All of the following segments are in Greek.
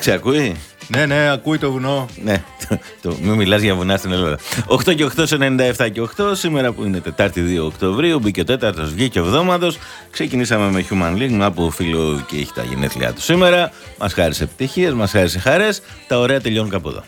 Εντάξει, ακούει; Ναι, ναι, ακούει το βουνό. Ναι, το, το, μην μιλάς για βουνά στην Ελλάδα. 8 και 8 σε 97 και 8, σήμερα που είναι Τετάρτη 2 Οκτωβρίου, μπήκε ο τέταρτος, βγήκε ο εβδόμαδος. Ξεκινήσαμε με Human League, μια που φίλο και έχει τα γενέθλιά του σήμερα. Μας χάρισε επιτυχίες, μας χάρισε χαρές. Τα ωραία τελειώνουν κάπου εδώ.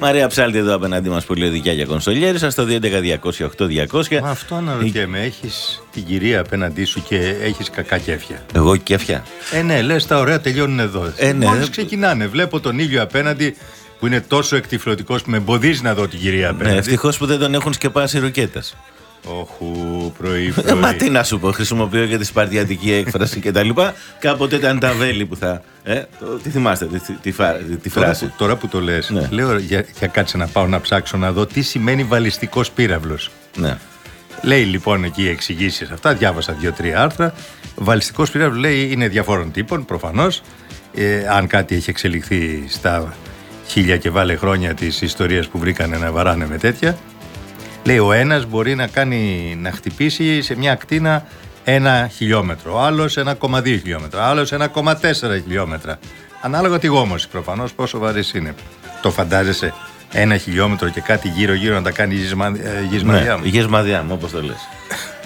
Μαρία Ψάλτη εδώ απέναντί μας που λέει δικιά για κονσολιέρη. Σας το 211-200-8200. Μα αυτό αναρωτιέμαι. Έχει την κυρία απέναντί σου και έχεις κακά κέφια. Εγώ κέφια. Ε, ναι, λες τα ωραία τελειώνουν εδώ. Ε, ναι. Μόλις ξεκινάνε. Βλέπω τον ήλιο απέναντι που είναι τόσο εκτιφλωτικό που με εμποδίζει να δω την κυρία Ναι, απέναντι. ευτυχώς που δεν τον έχουν σκεπάσει οι ρουκέτε. Όχου, πρωί, Ε, Μα πρωί. τι να σου πω, χρησιμοποιώ και τη σπαρτιατική έκφραση κτλ. Κάποτε ήταν τα βέλη που θα. Ε, το, τι θυμάστε, τη, τη, τη, φα- τη Τώρα φράση. που, τώρα που το λες, Ναι. λέω για, για κάτσε να πάω να ψάξω να δω τι σημαίνει βαλιστικός πύραυλος. Ναι. Λέει λοιπόν εκεί εξηγήσεις αυτά, διάβασα δύο-τρία άρθρα. Βαλιστικός πύραυλος λέει είναι διαφόρων τύπων προφανώς. Ε, αν κάτι έχει εξελιχθεί στα χίλια και βάλε χρόνια της ιστορίας που βρήκανε να βαράνε με τέτοια. Λέει ο ένας μπορεί να, κάνει, να χτυπήσει σε μια ακτίνα ένα χιλιόμετρο, ο άλλος 1,2 χιλιόμετρα, ο άλλος 1,4 χιλιόμετρα. Ανάλογα τη γόμωση προφανώς πόσο βαρύς είναι. Το φαντάζεσαι; Ένα χιλιόμετρο και κάτι γύρω-γύρω να τα κάνει γυσμα, ε, γυσμαδιά μου. Ναι, υγιές μαδιά μου, όπως το λες.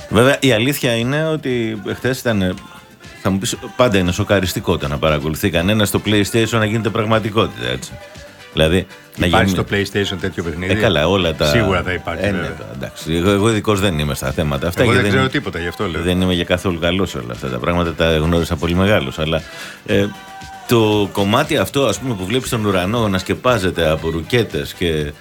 Βέβαια, η αλήθεια είναι ότι χθε ήταν. Θα μου πεις, πάντα είναι σοκαριστικό το να παρακολουθεί κανένας στο PlayStation να γίνεται πραγματικότητα, έτσι. Δηλαδή, να Υπάρχει γίνει- στο PlayStation τέτοιο παιχνίδι; Ε, καλά, όλα τα. Σίγουρα θα υπάρχει. Ε, ναι, βέβαια. εντάξει. Εγώ, εγώ ειδικός δεν είμαι στα θέματα αυτά. Εγώ και δεν ξέρω τίποτα, γι' αυτό λέω. Δεν είμαι για καθόλου καλός σε όλα αυτά τα πράγματα. Τα γνώρισα πολύ μεγάλος. Αλλά ε, το κομμάτι αυτό, ας πούμε, που βλέπεις τον ουρανό να σκεπάζεται από ρουκέτες και.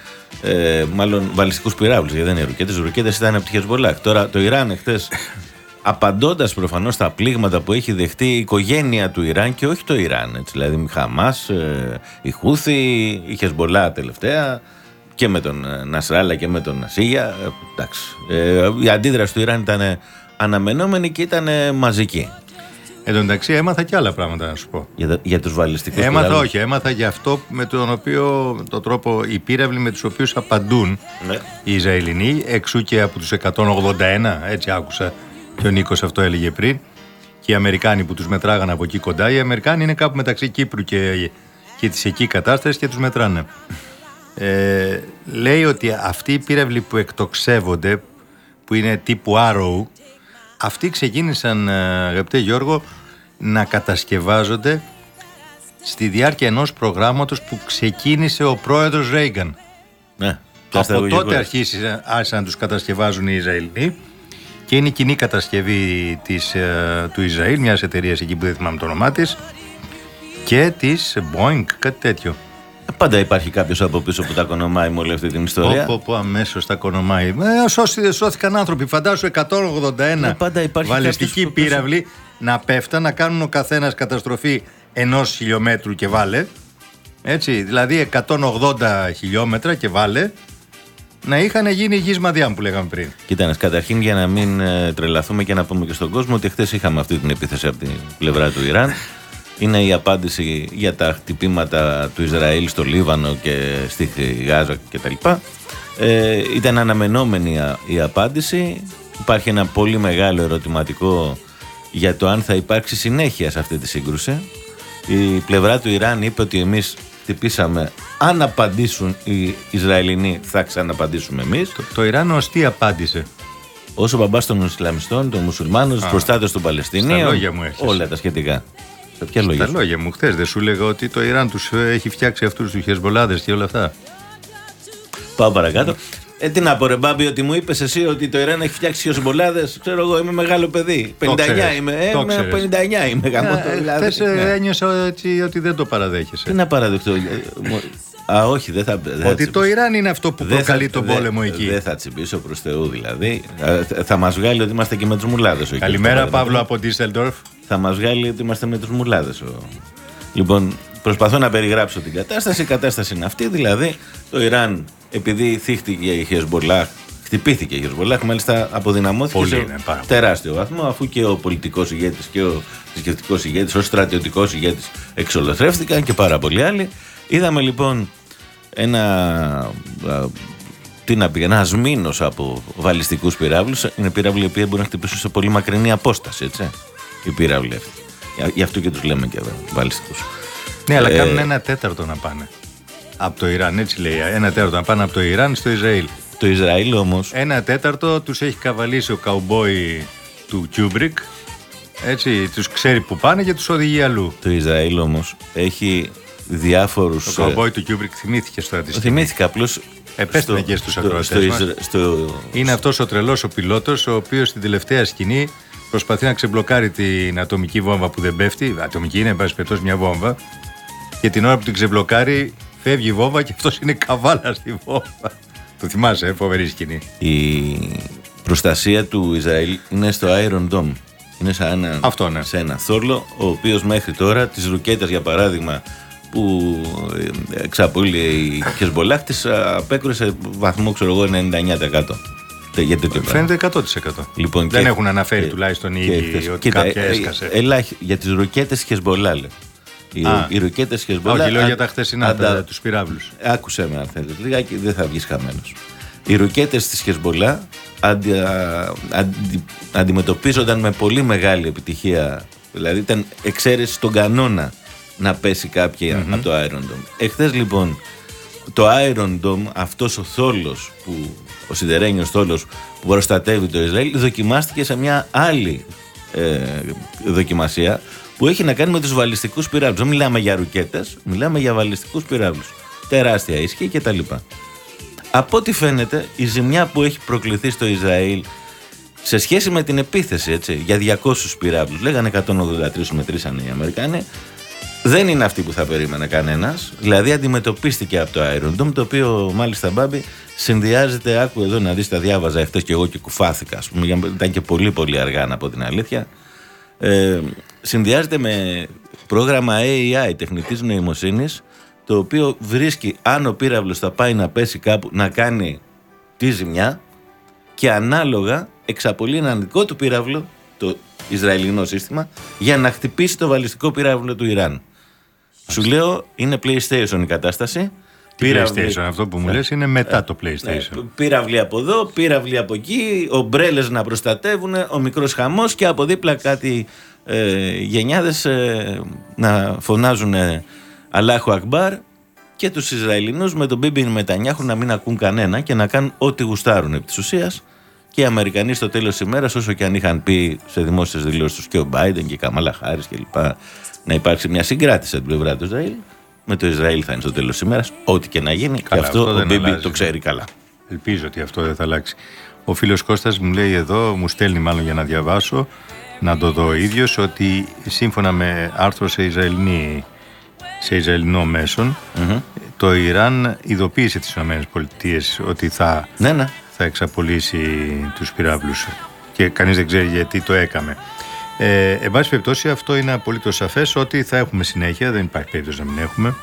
Ε, μάλλον βαλιστικούς πυράβλους, γιατί δεν είναι ρουκέτες. Ρουκέτες ήταν από τη Χεσμολάχ. Τώρα το Ιράν εχθές, απαντώντας προφανώς στα πλήγματα που έχει δεχτεί η οικογένεια του Ιράν και όχι το Ιράν. Έτσι, δηλαδή, Χαμάς, ε, η Χούθη, η Χεσμολά τελευταία και με τον ε, Νασράλα και με τον Νασίγια. Ε, εντάξει. Ε, η αντίδραση του Ιράν ήταν αναμενόμενη και ήταν μαζική. Εν τω μεταξύ έμαθα και άλλα πράγματα να σου πω. Για, τα- για τους βαλιστικούς Έμαθα πυράβλους. όχι, έμαθα για αυτό με τον οποίο, τον τρόπο, οι πύραυλοι με τους οποίους απαντούν Ναι. οι Ισραηλινοί, εξού και από τους 181, έτσι άκουσα και ο Νίκος αυτό έλεγε πριν, και οι Αμερικάνοι που τους μετράγανε από εκεί κοντά, οι Αμερικάνοι είναι κάπου μεταξύ Κύπρου και, και της εκεί κατάστασης και τους μετράνε. Ε, λέει ότι αυτοί οι πύραυλοι που εκτοξεύονται, που είναι τύπου Arrow, αυτοί ξεκίνησαν, ε, αγαπητέ Γιώργο, να κατασκευάζονται στη διάρκεια ενός προγράμματος που ξεκίνησε ο πρόεδρος Ρέιγκαν. Ναι. πιάστε Από εγώ τότε γεγονός. αρχίσει, άρχισαν να τους κατασκευάζουν οι Ισραηλοί και είναι η κοινή κατασκευή της, ε, του Ισραήλ, μιας εταιρείας εκεί που δεν θυμάμαι το όνομά της και της Boeing, κάτι τέτοιο. Ε, Πάντα υπάρχει κάποιος από πίσω που τα κονομάει με όλη αυτή την ιστορία. Πω, πω, πω, αμέσως τα κονομάει. Ε, σώσι- σώθηκαν άνθρωποι. Φαντάσου 181 Ε, πάντα υπάρχει βαλιστικοί κάποιος που πίσω- πύραυλοι να πέφτουν, να κάνουν ο καθένας καταστροφή ενός χιλιόμετρου και βάλε. Έτσι, δηλαδή 180 χιλιόμετρα και βάλε να είχαν γίνει γης μαδιά που λέγαμε πριν. Κοίτα, καταρχήν για να μην ε, τρελαθούμε και να πούμε και στον κόσμο ότι χθες είχαμε αυτή την επίθεση από την πλευρά του Ιράν. Είναι η απάντηση για τα χτυπήματα του Ισραήλ στο Λίβανο και στη Γάζα κτλ. Ε, ήταν αναμενόμενη α- η απάντηση. Υπάρχει ένα πολύ μεγάλο ερωτηματικό για το αν θα υπάρξει συνέχεια σε αυτή τη σύγκρουση. Η πλευρά του Ιράν είπε ότι εμείς χτυπήσαμε αν απαντήσουν οι Ισραηλινοί θα ξαναπαντήσουμε εμείς Το, το Ιράν ως τι απάντησε. Όσο μπαμπάς των Ισλαμιστών, των Μουσουλμάνων, του προστάτε των Παλαιστινίων. Στα λόγια μου έρχεσαι. Όλα τα σχετικά. Σε ποια λόγια. Τα σου; λόγια μου χθες δεν σου λέγα ότι το Ιράν τους ε, έχει φτιάξει αυτούς τους χεσμολάδες και όλα αυτά. Πάω παρακάτω. Ε, τι να πω, ρε Μπάμπη, ότι μου είπες εσύ ότι το Ιράν έχει φτιάξει χιοσμπολάδε. Ξέρω εγώ, είμαι μεγάλο παιδί. 59 Το ξέρεις. είμαι. Ε, Το είμαι ξέρεις. 59 είμαι. Γαμώ το, δηλαδή. Χθε Ναι. ένιωσα έτσι ότι δεν το παραδέχεσαι. Τι να παραδεχτώ. ε, μου- Α, όχι, δεν θα. δεν θα Ότι το Ιράν είναι αυτό που δεν προκαλεί θα- τον δεν- πόλεμο εκεί. Δεν θα τσιμπήσω προς Θεού δηλαδή. Ε, θα- Θα μας βγάλει ότι είμαστε και με τους μουλάδες. Καλημέρα Παύλο από Ντίσσελντορφ. θα μας βγάλει ότι είμαστε με τους μουλάδες. Λοιπόν, προσπαθώ να περιγράψω την κατάσταση. Η κατάσταση είναι αυτή, δηλαδή το Ιράν, επειδή θύχτηκε η Χεσμολάχ, χτυπήθηκε η Χεσμολάχ, μάλιστα αποδυναμώθηκε Πολύ σε είναι, πάρα πολύ. τεράστιο βαθμό, αφού και ο πολιτικός ηγέτης και ο θρησκευτικός ηγέτης, ο στρατιωτικός ηγέτης εξολοθρεύτηκαν και πάρα πολλοί άλλοι. Είδαμε λοιπόν ένα. α, Τι να πει, ένας ασμήνο από βαλιστικούς πυράβλους. Είναι πυράβλοι οι οποίοι μπορούν να χτυπήσουν σε πολύ μακρινή απόσταση, έτσι. Οι πύραυλοι αυτοί. Γι' αυτό και τους λέμε και βαλιστικούς. Ναι, αλλά ε, κάνουν ένα τέταρτο να πάνε. Από το Ιράν, έτσι λέει. Ένα τέταρτο να πάνε από το Ιράν στο Ισραήλ. Το Ισραήλ όμως. Ένα τέταρτο τους έχει καβαλήσει ο καουμπόι του Κιούμπρικ. Έτσι, τους ξέρει που πάνε και τους οδηγεί αλλού. Το Ισραήλ όμως έχει διάφορους. Ο καουμπόι του Κιούμπρικ θυμήθηκε στο αντίστοιχο. Θυμήθηκα απλώς. Επέστρεψε και στους ακροατές. Στο... Είναι αυτός ο τρελός ο πιλότος, ο οποίος στην τελευταία σκηνή προσπαθεί να ξεμπλοκάρει την ατομική βόμβα που δεν πέφτει. Ατομική είναι, εν πάση περιπτώσει, μια βόμβα. Και την ώρα που την ξεμπλοκάρει, φεύγει η βόμβα και αυτός είναι καβάλας στη βόμβα. Το θυμάσαι, ε, φοβερή σκηνή. Η προστασία του Ισραήλ είναι στο Iron Dome. Είναι σαν ένα, Αυτό, ναι. σε ένα θόρλο, ο οποίος μέχρι τώρα τις ρουκέτες, για παράδειγμα, που ε, εξαπολύει η Χεσμολάχ τη απέκρουσε βαθμό, ξέρω εγώ, 99%. Για τέτοιο Φαίνεται 100%. Λοιπόν, Δεν και, έχουν αναφέρει και, τουλάχιστον οι ίδιοι ότι κοίτα, κάποια ε, έσκασε. Ελάχι, για τις ρουκέτες Χεσμολά, λέει. Οι, οι ρουκέτε Χεσμολά. Όχι, λέω για τα χθεσινά, αντα... τους πυράβλους. Άκουσε με, αν θέλεις. Λιγάκι δεν θα βγεις χαμένος. Οι ρουκέτε της Χεσμολά αντι, αντι, αντιμετωπίζονταν με πολύ μεγάλη επιτυχία. Δηλαδή ήταν εξαίρεση στον κανόνα να πέσει κάποια mm-hmm. από το Iron Dome. Εχθές λοιπόν το Iron Dome, αυτός ο θόλος, που, ο σιδερένιος θόλος που προστατεύει το Ισραήλ, δοκιμάστηκε σε μια άλλη ε, δοκιμασία που έχει να κάνει με τους βαλιστικούς πυράβλους. Δεν μιλάμε για ρουκέτες, μιλάμε για βαλιστικούς πυράβλους. Τεράστια ισχύ και τα λοιπά. Από ό,τι φαίνεται, η ζημιά που έχει προκληθεί στο Ισραήλ σε σχέση με την επίθεση έτσι, για 200 πυράβλους, λέγανε 183 μετρήσαν οι Αμερικάνοι, δεν είναι αυτή που θα περίμενε κανένας. Δηλαδή αντιμετωπίστηκε από το Iron Dome, το οποίο μάλιστα μπάμπη συνδυάζεται. Άκου εδώ να δεις, τα διάβαζα χτε και εγώ και κουφάθηκα. Α πούμε, ήταν και πολύ πολύ αργά να πω την αλήθεια. Ε, συνδυάζεται με πρόγραμμα AI τεχνητής νοημοσύνης, το οποίο βρίσκει αν ο πύραυλος θα πάει να πέσει κάπου να κάνει τη ζημιά και ανάλογα εξαπολύει έναν δικό του πύραυλο, το Ισραηλινό σύστημα, για να χτυπήσει το βαλιστικό πύραυλο του Ιράν. Σου λέω είναι PlayStation η κατάσταση. PlayStation, αυτό που μου λες είναι μετά το PlayStation. Ναι, πύραυλοι από εδώ, πύραυλοι από εκεί, ομπρέλες να προστατεύουν, ο μικρός χαμός και από δίπλα κάτι ε, γενιάδες ε, να φωνάζουν ε, Αλάχου Ακμπάρ και τους Ισραηλινούς με τον Μπίμπιν Μετανιάχου να μην ακούν κανένα και να κάνουν ό,τι γουστάρουν επί της ουσίας και οι Αμερικανοί στο τέλος της ημέρας όσο και αν είχαν πει σε δημόσιες δηλώσεις τους και ο Μπάιντεν και η Καμάλα Χάρης κλπ να υπάρξει μια συγκράτηση από την πλευρά του Ισραήλ. Με το Ισραήλ θα είναι στο τέλος της ημέρας, ό,τι και να γίνει. και αυτό, ο Μπίμπι το ξέρει καλά. Ελπίζω ότι αυτό δεν θα αλλάξει. Ο φίλος Κώστας μου λέει εδώ, μου στέλνει μάλλον για να διαβάσω, να το δω ίδιος, ότι σύμφωνα με άρθρο σε, Ισραηλινή, σε Ισραηλινό το Ιράν ειδοποίησε τις ΗΠΑ ότι θα, ναι, ναι. θα εξαπολύσει τους πυράβλους. Και κανείς δεν ξέρει γιατί το έκαμε. Ε, εν πάση περιπτώσει, αυτό είναι απολύτως σαφές ότι θα έχουμε συνέχεια. Δεν υπάρχει περίπτωση να μην έχουμε.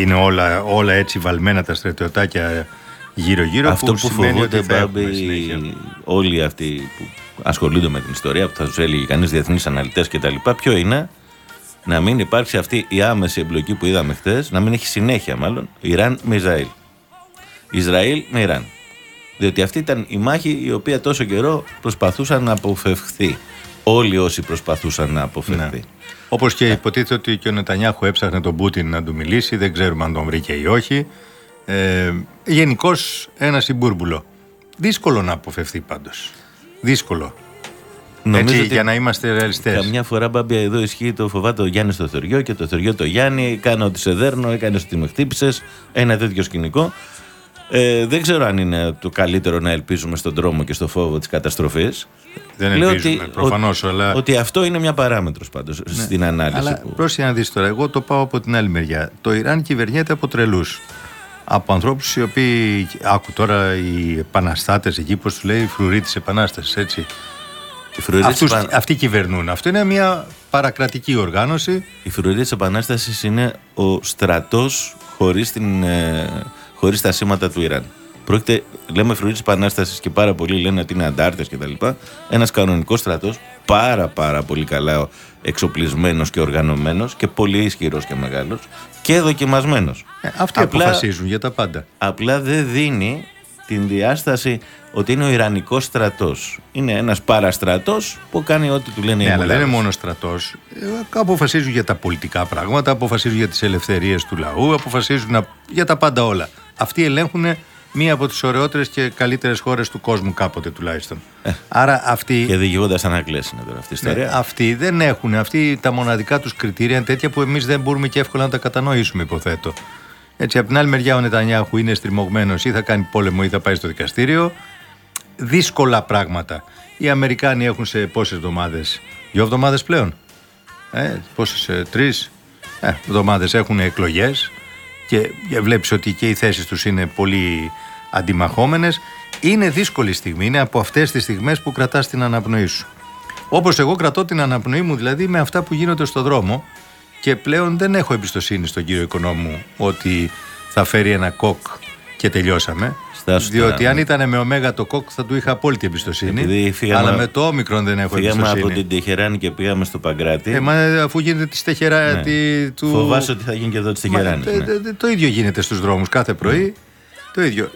Είναι όλα, όλα έτσι βαλμένα τα στρατιωτάκια γύρω-γύρω. Αυτό που, που φοβούνται μπάμπη, όλοι αυτοί που ασχολούνται με την ιστορία, που θα τους έλεγε κανείς διεθνείς αναλυτές κτλ., ποιο είναι να μην υπάρξει αυτή η άμεση εμπλοκή που είδαμε χθες, να μην έχει συνέχεια μάλλον Ιράν με Ισραήλ. Ισραήλ με Ιράν. Διότι αυτή ήταν η μάχη η οποία τόσο καιρό προσπαθούσαν να αποφευχθεί όλοι όσοι προσπαθούσαν να αποφευθεί. Ναι. Όπως και υποτίθεται ότι και ο Νετανιάχου έψαχνε τον Πούτιν να του μιλήσει, δεν ξέρουμε αν τον βρήκε ή όχι. Ε, Γενικώς ένα συμπούρμπουλο. Δύσκολο να αποφευθεί πάντως. Δύσκολο. Νομίζω Έτσι, για να είμαστε ρεαλιστές. Καμιά φορά, μπάμπια, εδώ ισχύει το φοβάται ο Γιάννης στο Θεριό και το Θεριό το Γιάννη. Κάνω ότι σε δέρνω, έκανε ότι με χτύπησες. Ένα τέτοιο σκηνικό. Ε, δεν ξέρω αν είναι το καλύτερο να ελπίζουμε στον τρόμο και στο φόβο της καταστροφής. Δεν Λέω ελπίζουμε, προφανώς. Αλλά... Ότι αυτό είναι μια παράμετρος πάντως ναι. στην ανάλυση. Αλλά που... πρόσεχε να δεις τώρα, εγώ το πάω από την άλλη μεριά. Το Ιράν κυβερνιέται από τρελούς. Από ανθρώπους οι οποίοι. Άκου τώρα οι επαναστάτες εκεί, πώς τους λέει, φρουροί της Επανάστασης, έτσι. Αυτούς, επαν... Αυτοί κυβερνούν. Αυτό είναι μια παρακρατική οργάνωση. Η φρουρή της Επανάστασης είναι ο στρατός χωρίς την. Ε, χωρίς τα σήματα του Ιράν. Πρόκειται, λέμε φρουρή της Επανάστασης και πάρα πολλοί λένε ότι είναι αντάρτες κτλ. Ένας κανονικός στρατός, πάρα πάρα πολύ καλά εξοπλισμένος και οργανωμένος και πολύ ισχυρός και μεγάλος και δοκιμασμένος. Ε, αυτοί απλά, αποφασίζουν για τα πάντα. Απλά δεν δίνει την διάσταση ότι είναι ο Ιρανικός στρατός. Είναι ένας παραστρατός που κάνει ό,τι του λένε οι Ναι, αλλά δεν μουλάδες. είναι μόνο στρατός. Αποφασίζουν για τα πολιτικά πράγματα, αποφασίζουν για τις ελευθερίες του λαού, αποφασίζουν α- για τα πάντα όλα. Αυτοί ελέγχουν μία από τις ωραιότερες και καλύτερες χώρες του κόσμου, κάποτε τουλάχιστον. Άρα αυτοί. Και διηγώντας ανακλέ είναι τώρα αυτή η Ναι, ιστορία. αυτοί δεν έχουν. Αυτοί τα μοναδικά τους κριτήρια είναι τέτοια που εμείς δεν μπορούμε και εύκολα να τα κατανοήσουμε, υποθέτω. Έτσι, από την άλλη μεριά, ο Νετανιάχου είναι στριμωγμένος ή θα κάνει πόλεμο ή θα πάει στο δικαστήριο. Δύσκολα πράγματα. Οι Αμερικάνοι έχουν σε πόσες εβδομάδες, δύο εβδομάδες πλέον. Ε, πόσες, τρεις; Εβδομάδες έχουν εκλογές και βλέπεις ότι και οι θέσεις τους είναι πολύ αντιμαχόμενες. Είναι δύσκολη στιγμή, είναι από αυτές τις στιγμές που κρατάς την αναπνοή σου. Όπως εγώ κρατώ την αναπνοή μου, δηλαδή με αυτά που γίνονται στο δρόμο και πλέον δεν έχω εμπιστοσύνη στον κύριο οικονόμου ότι θα φέρει ένα κοκ και τελειώσαμε. Στάσου διότι τώρα. αν ήταν με ωμέγα το κοκ θα του είχα απόλυτη Επειδή εμπιστοσύνη. φύγαμε- Αλλά με το όμικρον δεν έχω Φύγαμε εμπιστοσύνη. από την Τεχεράνη και πήγαμε στο Παγκράτη. Ε, μα αφού γίνεται της Στεχερά Ναι. τη- του. Φοβάσαι ότι θα γίνει και εδώ της Μα, Τεχεράνης. τε- τε- τε- το ίδιο γίνεται στους δρόμους κάθε πρωί. Το ίδιο.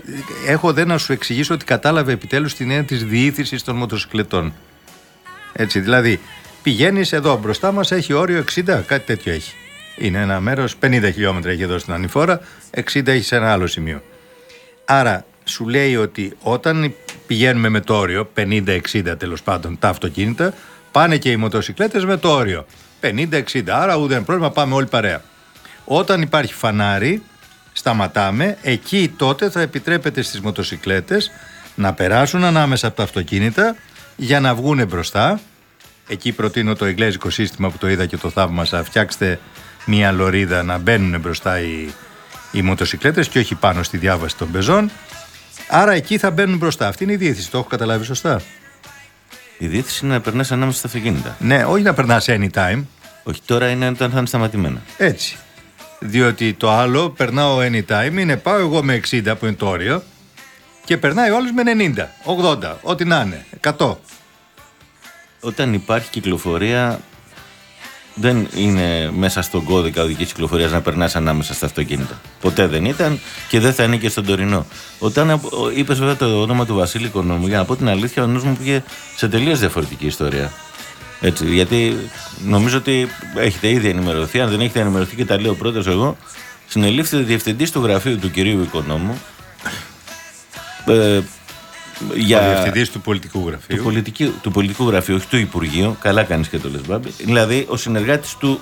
Έχω δεν να σου εξηγήσω ότι κατάλαβε επιτέλους την έννοια της διήθησης των μοτοσυκλετών. Έτσι, δηλαδή πηγαίνεις εδώ μπροστά μας έχει όριο 60, κάτι τέτοιο έχει. Είναι ένα μέρος, 50 χιλιόμετρα έχει εδώ στην ανηφόρα, 60 έχεις σε ένα άλλο σημείο. Άρα σου λέει ότι όταν πηγαίνουμε με το όριο, 50-60 τέλος πάντων τα αυτοκίνητα, πάνε και οι μοτοσυκλέτες με το όριο. 50-60, άρα ούτε πρόβλημα, πάμε όλοι παρέα. Όταν υπάρχει φανάρι, σταματάμε, εκεί τότε θα επιτρέπεται στις μοτοσυκλέτες να περάσουν ανάμεσα από τα αυτοκίνητα για να βγούνε μπροστά. Εκεί προτείνω το εγγλέζικο σύστημα που το είδα και το θαύμασα. Φτιάξτε μία λωρίδα να μπαίνουν μπροστά οι, οι μοτοσυκλέτες και όχι πάνω στη διάβαση των πεζών. Άρα εκεί θα μπαίνουν μπροστά. Αυτή είναι η διεύθυνση. Το έχω καταλάβει σωστά; Η διεύθυνση είναι να περνάς ανάμεσα στα αυτοκίνητα. Ναι, όχι να περνάς anytime. Όχι τώρα είναι όταν θα είναι σταματημένα. Έτσι. Διότι το άλλο περνάω anytime είναι πάω εγώ με 60 που είναι το όριο και περνάει όλος με 90, 80, ό,τι να είναι, 100. Όταν υπάρχει κυκλοφορία, δεν είναι μέσα στον κώδικα οδικής κυκλοφορίας να περνάς ανάμεσα στα αυτοκίνητα. Ποτέ δεν ήταν και δεν θα είναι και στον τωρινό. Όταν είπες βέβαια το όνομα του Βασίλη Οικονόμου, για να πω την αλήθεια, ο νους μου πήγε σε τελείως διαφορετική ιστορία. Έτσι, γιατί νομίζω ότι έχετε ήδη ενημερωθεί. Αν δεν έχετε ενημερωθεί και τα λέω πρώτα εγώ, συνελήφθη διευθυντής του γραφείου του κυρίου Οικονόμου. Ε, για... Ο διευθυντής του πολιτικού του, γραφείου. πολιτική, του πολιτικού γραφείου, όχι του Υπουργείου. Καλά κάνεις και το λες, Μπάμπη. Δηλαδή, ο συνεργάτης του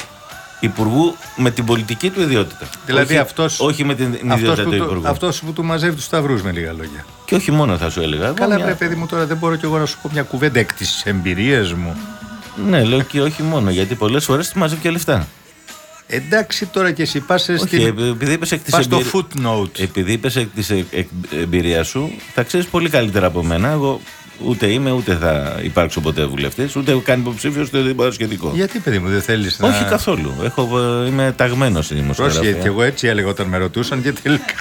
Υπουργού με την πολιτική του ιδιότητα. Δηλαδή όχι, αυτός- όχι με την Αυτός ιδιότητα που, του του, Υπουργού. αυτός που του μαζεύει τους σταυρούς με λίγα λόγια. Και όχι μόνο θα σου έλεγα. εγώ Καλά, μια- βρε παιδί μου, τώρα δεν μπορώ κι εγώ να σου πω μια κουβέντα εκ της εμπειρίας μου. Ναι, λέω και όχι μόνο, γιατί πολλές φορές του μαζεύει και λεφτά. Εντάξει τώρα και εσύ πας Όχι, στην... επειδή είπες εκ της πας στο footnote. Επειδή είπες εκ της εμπειρία σου, θα ξέρεις πολύ καλύτερα από μένα. Εγώ ούτε είμαι, ούτε θα υπάρξω ποτέ βουλευτής, ούτε κάνει υποψήφιος, ούτε οτιδήποτε σχετικό. Γιατί παιδί μου δεν θέλεις να. Όχι καθόλου. Έχω, ε, είμαι ταγμένος στη Πρόσεχε, δημοσιογραφία. και εγώ έτσι έλεγα όταν με ρωτούσαν και τελικά.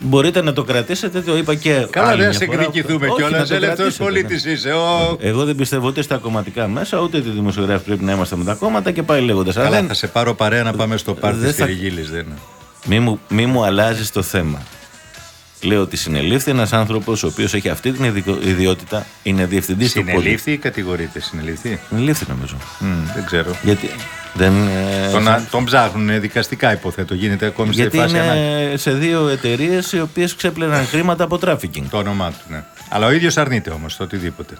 Μπορείτε να το κρατήσετε, το είπα και. Καλά, άλλη δεν μια σε φορά. εκδικηθούμε Όχι, κιόλας. να το Ελεύθερος κρατήσετε, πολίτης ναι. είσαι. Ο... Εγώ δεν πιστεύω ούτε στα κομματικά μέσα, ούτε ότι οι δημοσιογράφοι πρέπει να είμαστε με τα κόμματα και πάει λέγοντας. Καλά, θα σε πάρω παρέα να πάμε στο πάρτι δεν τη θα- Ριγίλης. Δεν είναι. Μη μου, μη μου αλλάζεις το θέμα. Λέω ότι συνελήφθη ένας άνθρωπος ο οποίος έχει αυτή την ειδικο- ιδιότητα, είναι διευθυντής του πόλου. Συνελήφθη ή κατηγορείται, συνελήφθη; Συνελήφθη νομίζω. Μμ, δεν ξέρω. Γιατί δεν. ε, Τον, α- τον ψάχνουν δικαστικά, υποθέτω. Γίνεται ακόμη σε γιατί φάση ανάγκη. είναι σε δύο εταιρείες οι οποίες ξέπλεναν χρήματα από τράφικινγκ. Το όνομά του, ναι. Αλλά ο ίδιος αρνείται όμως το οτιδήποτε.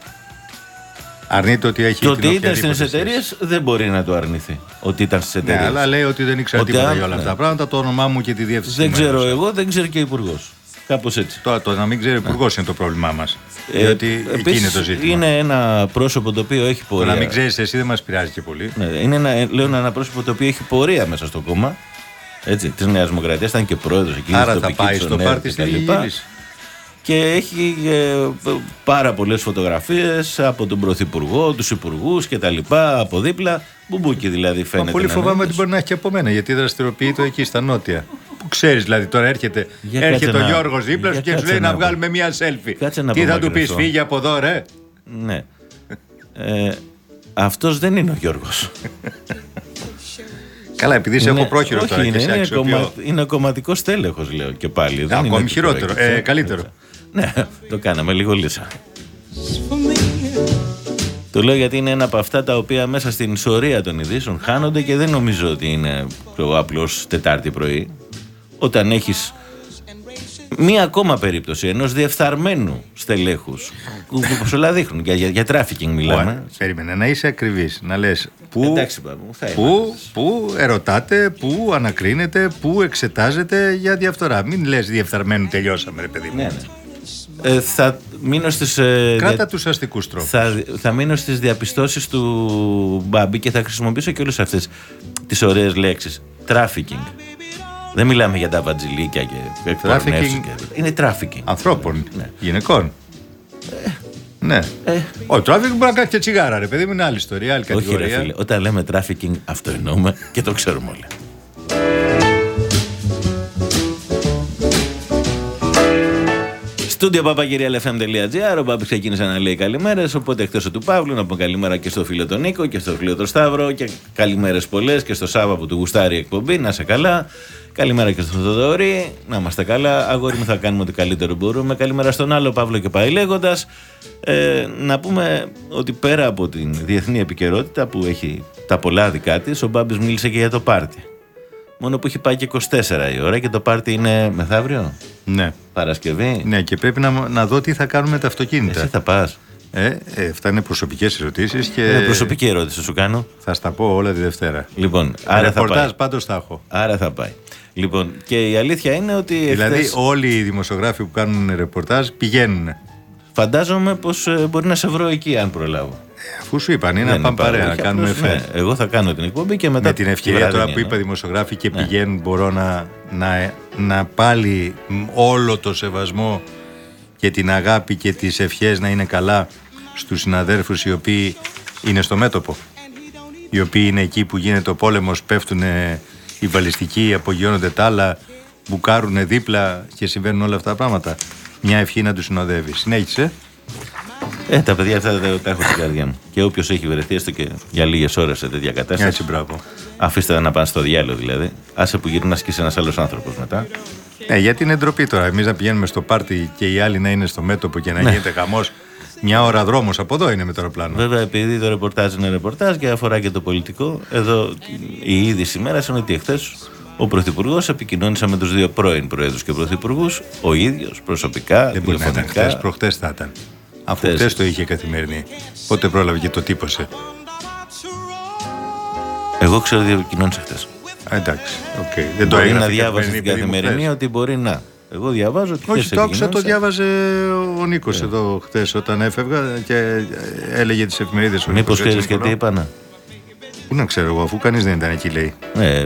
Αρνείται ότι έχει Το την ότι ήταν οποιαδήποτε στι εταιρείες σχέση. δεν μπορεί να το αρνηθεί. Ότι ήταν στις Ναι, εταιρείες. αλλά λέει ότι δεν ήξερα Ότι τίποτα αν- για όλα ναι. αυτά τα πράγματα. Το όνομά μου και τη διεύθυνση. δεν μου ξέρω έδωσε. εγώ, δεν ξέρει και ο Υπουργός. Κάπως έτσι. Τώρα το να μην ξέρει ο υπουργός είναι το πρόβλημά μας. Ε, Διότι εκεί επίσης, είναι το ζήτημα. Είναι ένα πρόσωπο το οποίο έχει Το πορεία. να μην ξέρεις εσύ δεν μας πειράζει και πολύ. Ναι, είναι ένα, λέω ένα πρόσωπο το οποίο έχει πορεία μέσα στο κόμμα. Έτσι, της Νέας Δημοκρατίας, ήταν και πρόεδρος εκεί. Άρα της θα τοπικής πάει της στο ΟΝΝΕΔ πάρτι και Και έχει ε, πάρα πολλές φωτογραφίες από τον Πρωθυπουργό, τους Υπουργούς και τα λοιπά από δίπλα. Μπουμπούκι δηλαδή φαίνεται. Μα πολύ να φοβάμαι είναι. ότι μπορεί να έχει και από μένα γιατί δραστηριοποιείται εκεί στα νότια. Που ξέρεις, δηλαδή τώρα έρχεται, Για έρχεται κάτσε ο να- Γιώργος δίπλα σου για και σου κάτσε λέει να να πω. βγάλουμε μία selfie. Κάτσε να Τι θα του πεις, απομακρυνθώ. φύγει από εδώ, ρε; Ναι. Ε, Αυτός δεν είναι ο Γιώργος. Καλά, επειδή σε έχω πρόχειρο όχι, τώρα είναι, και σε είναι, αξιοποιώ. κομμα, είναι κομματικός στέλεχος, λέω και πάλι. Δεν είναι Ακόμη ότι χειρότερο. πρόκειται. Ε, καλύτερο. Ναι, το κάναμε λίγο λύσα. Το λέω γιατί είναι ένα από αυτά τα οποία μέσα στην σωρεία των ειδήσεων χάνονται και δεν νομίζω ότι είναι απλώς Τετάρτη πρωί. Όταν έχεις Μία ακόμα περίπτωση ενός διεφθαρμένου στελέχους. που πολλά δείχνουν. Για, για, για τράφικινγκ μιλάμε. περίμενε, να είσαι ακριβής. Να λες πού, πού, πού ερωτάτε, πού ανακρίνετε, πού εξετάζετε για διαφθορά. Μην λες διεφθαρμένου, τελειώσαμε, ρε παιδί μου. Ναι, ναι. Ε, θα μείνω στις, ε, Κράτα δια... τους αστικούς τρόπους. Θα, θα μείνω στις διαπιστώσεις του Μπάμπη και θα χρησιμοποιήσω και όλες αυτές τις ωραίες λέξεις. Τράφικινγκ. Δεν μιλάμε για νταβατζιλίκια και εκπορνεύσεις. Είναι τράφικινγκ. Ανθρώπων, ναι. γυναικών. Ε. Ναι. Ε. Ο τράφικινγκ μπορεί να κάνει και τσιγάρα, ρε παιδί μου, είναι άλλη ιστορία, άλλη κατηγορία. Όχι, ρε φίλε. Όταν λέμε τράφικινγκ, αυτό εννοούμε και το ξέρουμε όλοι. Στούντιο παπάκι realfm.gr. Ο Μπάμπης ξεκίνησε να λέει καλημέρες. Οπότε εκτός του Παύλου, να πω καλημέρα και στο φίλο τον Νίκο και στο φίλο τον Σταύρο. Και καλημέρες πολλές και στο Σάββα που του γουστάρει η εκπομπή. Να σε καλά. Καλημέρα και στο Θοδωρή. Να είμαστε καλά. Αγόρι μου, θα κάνουμε ό,τι καλύτερο μπορούμε. Καλημέρα στον άλλο Παύλο και πάει λέγοντας. Ε, να πούμε ότι πέρα από την διεθνή επικαιρότητα που έχει τα πολλά δικά της, ο Μπάμπης μίλησε και για το πάρτι. Μόνο που έχει πάει και 24 η ώρα και το πάρτι είναι μεθαύριο; Ναι. Παρασκευή; Ναι, και πρέπει να, να δω τι θα κάνουμε με τα αυτοκίνητα. Εσύ θα πας. Ε, ε, αυτά είναι προσωπικές ερωτήσεις. Και... Ε, προσωπική ερώτηση σου κάνω. Θα στα πω όλα τη Δευτέρα. Λοιπόν, άρα θα πάει. πάντως θα έχω. Άρα θα πάει. Λοιπόν, και η αλήθεια είναι ότι. Δηλαδή, όλοι οι δημοσιογράφοι που κάνουν ρεπορτάζ πηγαίνουν. Φαντάζομαι πως ε, μπορεί να σε βρω εκεί, αν προλάβω. Αφού σου είπαν, είναι να πάμε παρέα, να κάνουμε φες. Ναι, εγώ θα κάνω την εκπομπή και μετά. Με την ευκαιρία τώρα που είπα δημοσιογράφοι και ναι. πηγαίνουν, μπορώ να, να, να πάλι όλο το σεβασμό και την αγάπη και τις ευχές να είναι καλά στους συναδέρφους οι οποίοι είναι στο μέτωπο. Οι οποίοι είναι εκεί που γίνεται ο πόλεμος, πέφτουν οι βαλιστικοί, απογειώνονται τα άλλα, μπουκάρουν δίπλα και συμβαίνουν όλα αυτά τα πράγματα. Μια ευχή να τους συνοδεύει. Συνέχισε. Ε, τα παιδιά αυτά τα, τα έχω στην καρδιά μου. Και όποιος έχει βρεθεί έστω και για λίγες ώρες σε τέτοια κατάσταση. Έτσι, μπράβο. Αφήστε να πάνε στο διάλογο δηλαδή. Άσε που γυρνάς και ένας άλλος άνθρωπος μετά. Ε, γιατί είναι ντροπή τώρα. Εμείς να πηγαίνουμε στο πάρτι και οι άλλοι να είναι στο μέτωπο και να ναι. γίνεται χαμός. Μια ώρα δρόμος από εδώ είναι με το αεροπλάνο. Βέβαια, επειδή το ρεπορτάζ είναι ρεπορτάζ και αφορά και το πολιτικό, εδώ η είδηση ημέρας είναι ότι εχθές ο Πρωθυπουργός επικοινώνησε με τους δύο πρώην Προέδρους και Πρωθυπουργούς, ο ίδιος προσωπικά, Δεν μπορεί να ήταν χθες, προχτές θα ήταν. Αφού χθες το είχε καθημερινή. Πότε πρόλαβε και το τύπωσε. Εγώ ξέρω ότι επικοινώνησε χθες. Εντάξει, okay. Δεν μπορεί το να διάβασε στην καθημερινή ότι μπορεί να. Εγώ διαβάζω ότι Όχι, το άκουσα, το διάβαζε ο Νίκος yeah. εδώ χθες όταν έφευγα και έλεγε τις εφημερίδες. Μήπως ξέρεις και τι είπανα. Πού να ξέρω εγώ, αφού κανείς δεν ήταν εκεί, λέει. Ναι,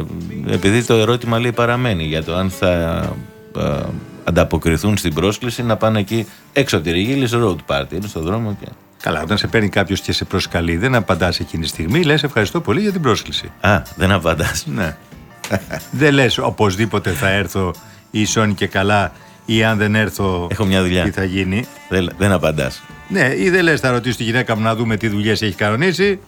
επειδή το ερώτημα λέει παραμένει για το αν θα ανταποκριθούν στην πρόσκληση να πάνε εκεί έξω από τη Ριγίλη road party. Είναι στον δρόμο και. Καλά, όταν σε παίρνει κάποιος και σε προσκαλεί, δεν απαντάς εκείνη τη στιγμή. Λες ευχαριστώ πολύ για την πρόσκληση. Α, δεν απαντάς. Ναι. δεν λες οπωσδήποτε θα έρθω ίσον και καλά ή αν δεν έρθω. Έχω μια δουλειά. Τι θα γίνει. Δεν, δεν απαντάς. Ναι, ή δεν λες, θα ρωτήσω τη γυναίκα μου να δούμε τι δουλειές έχει κανονίσει.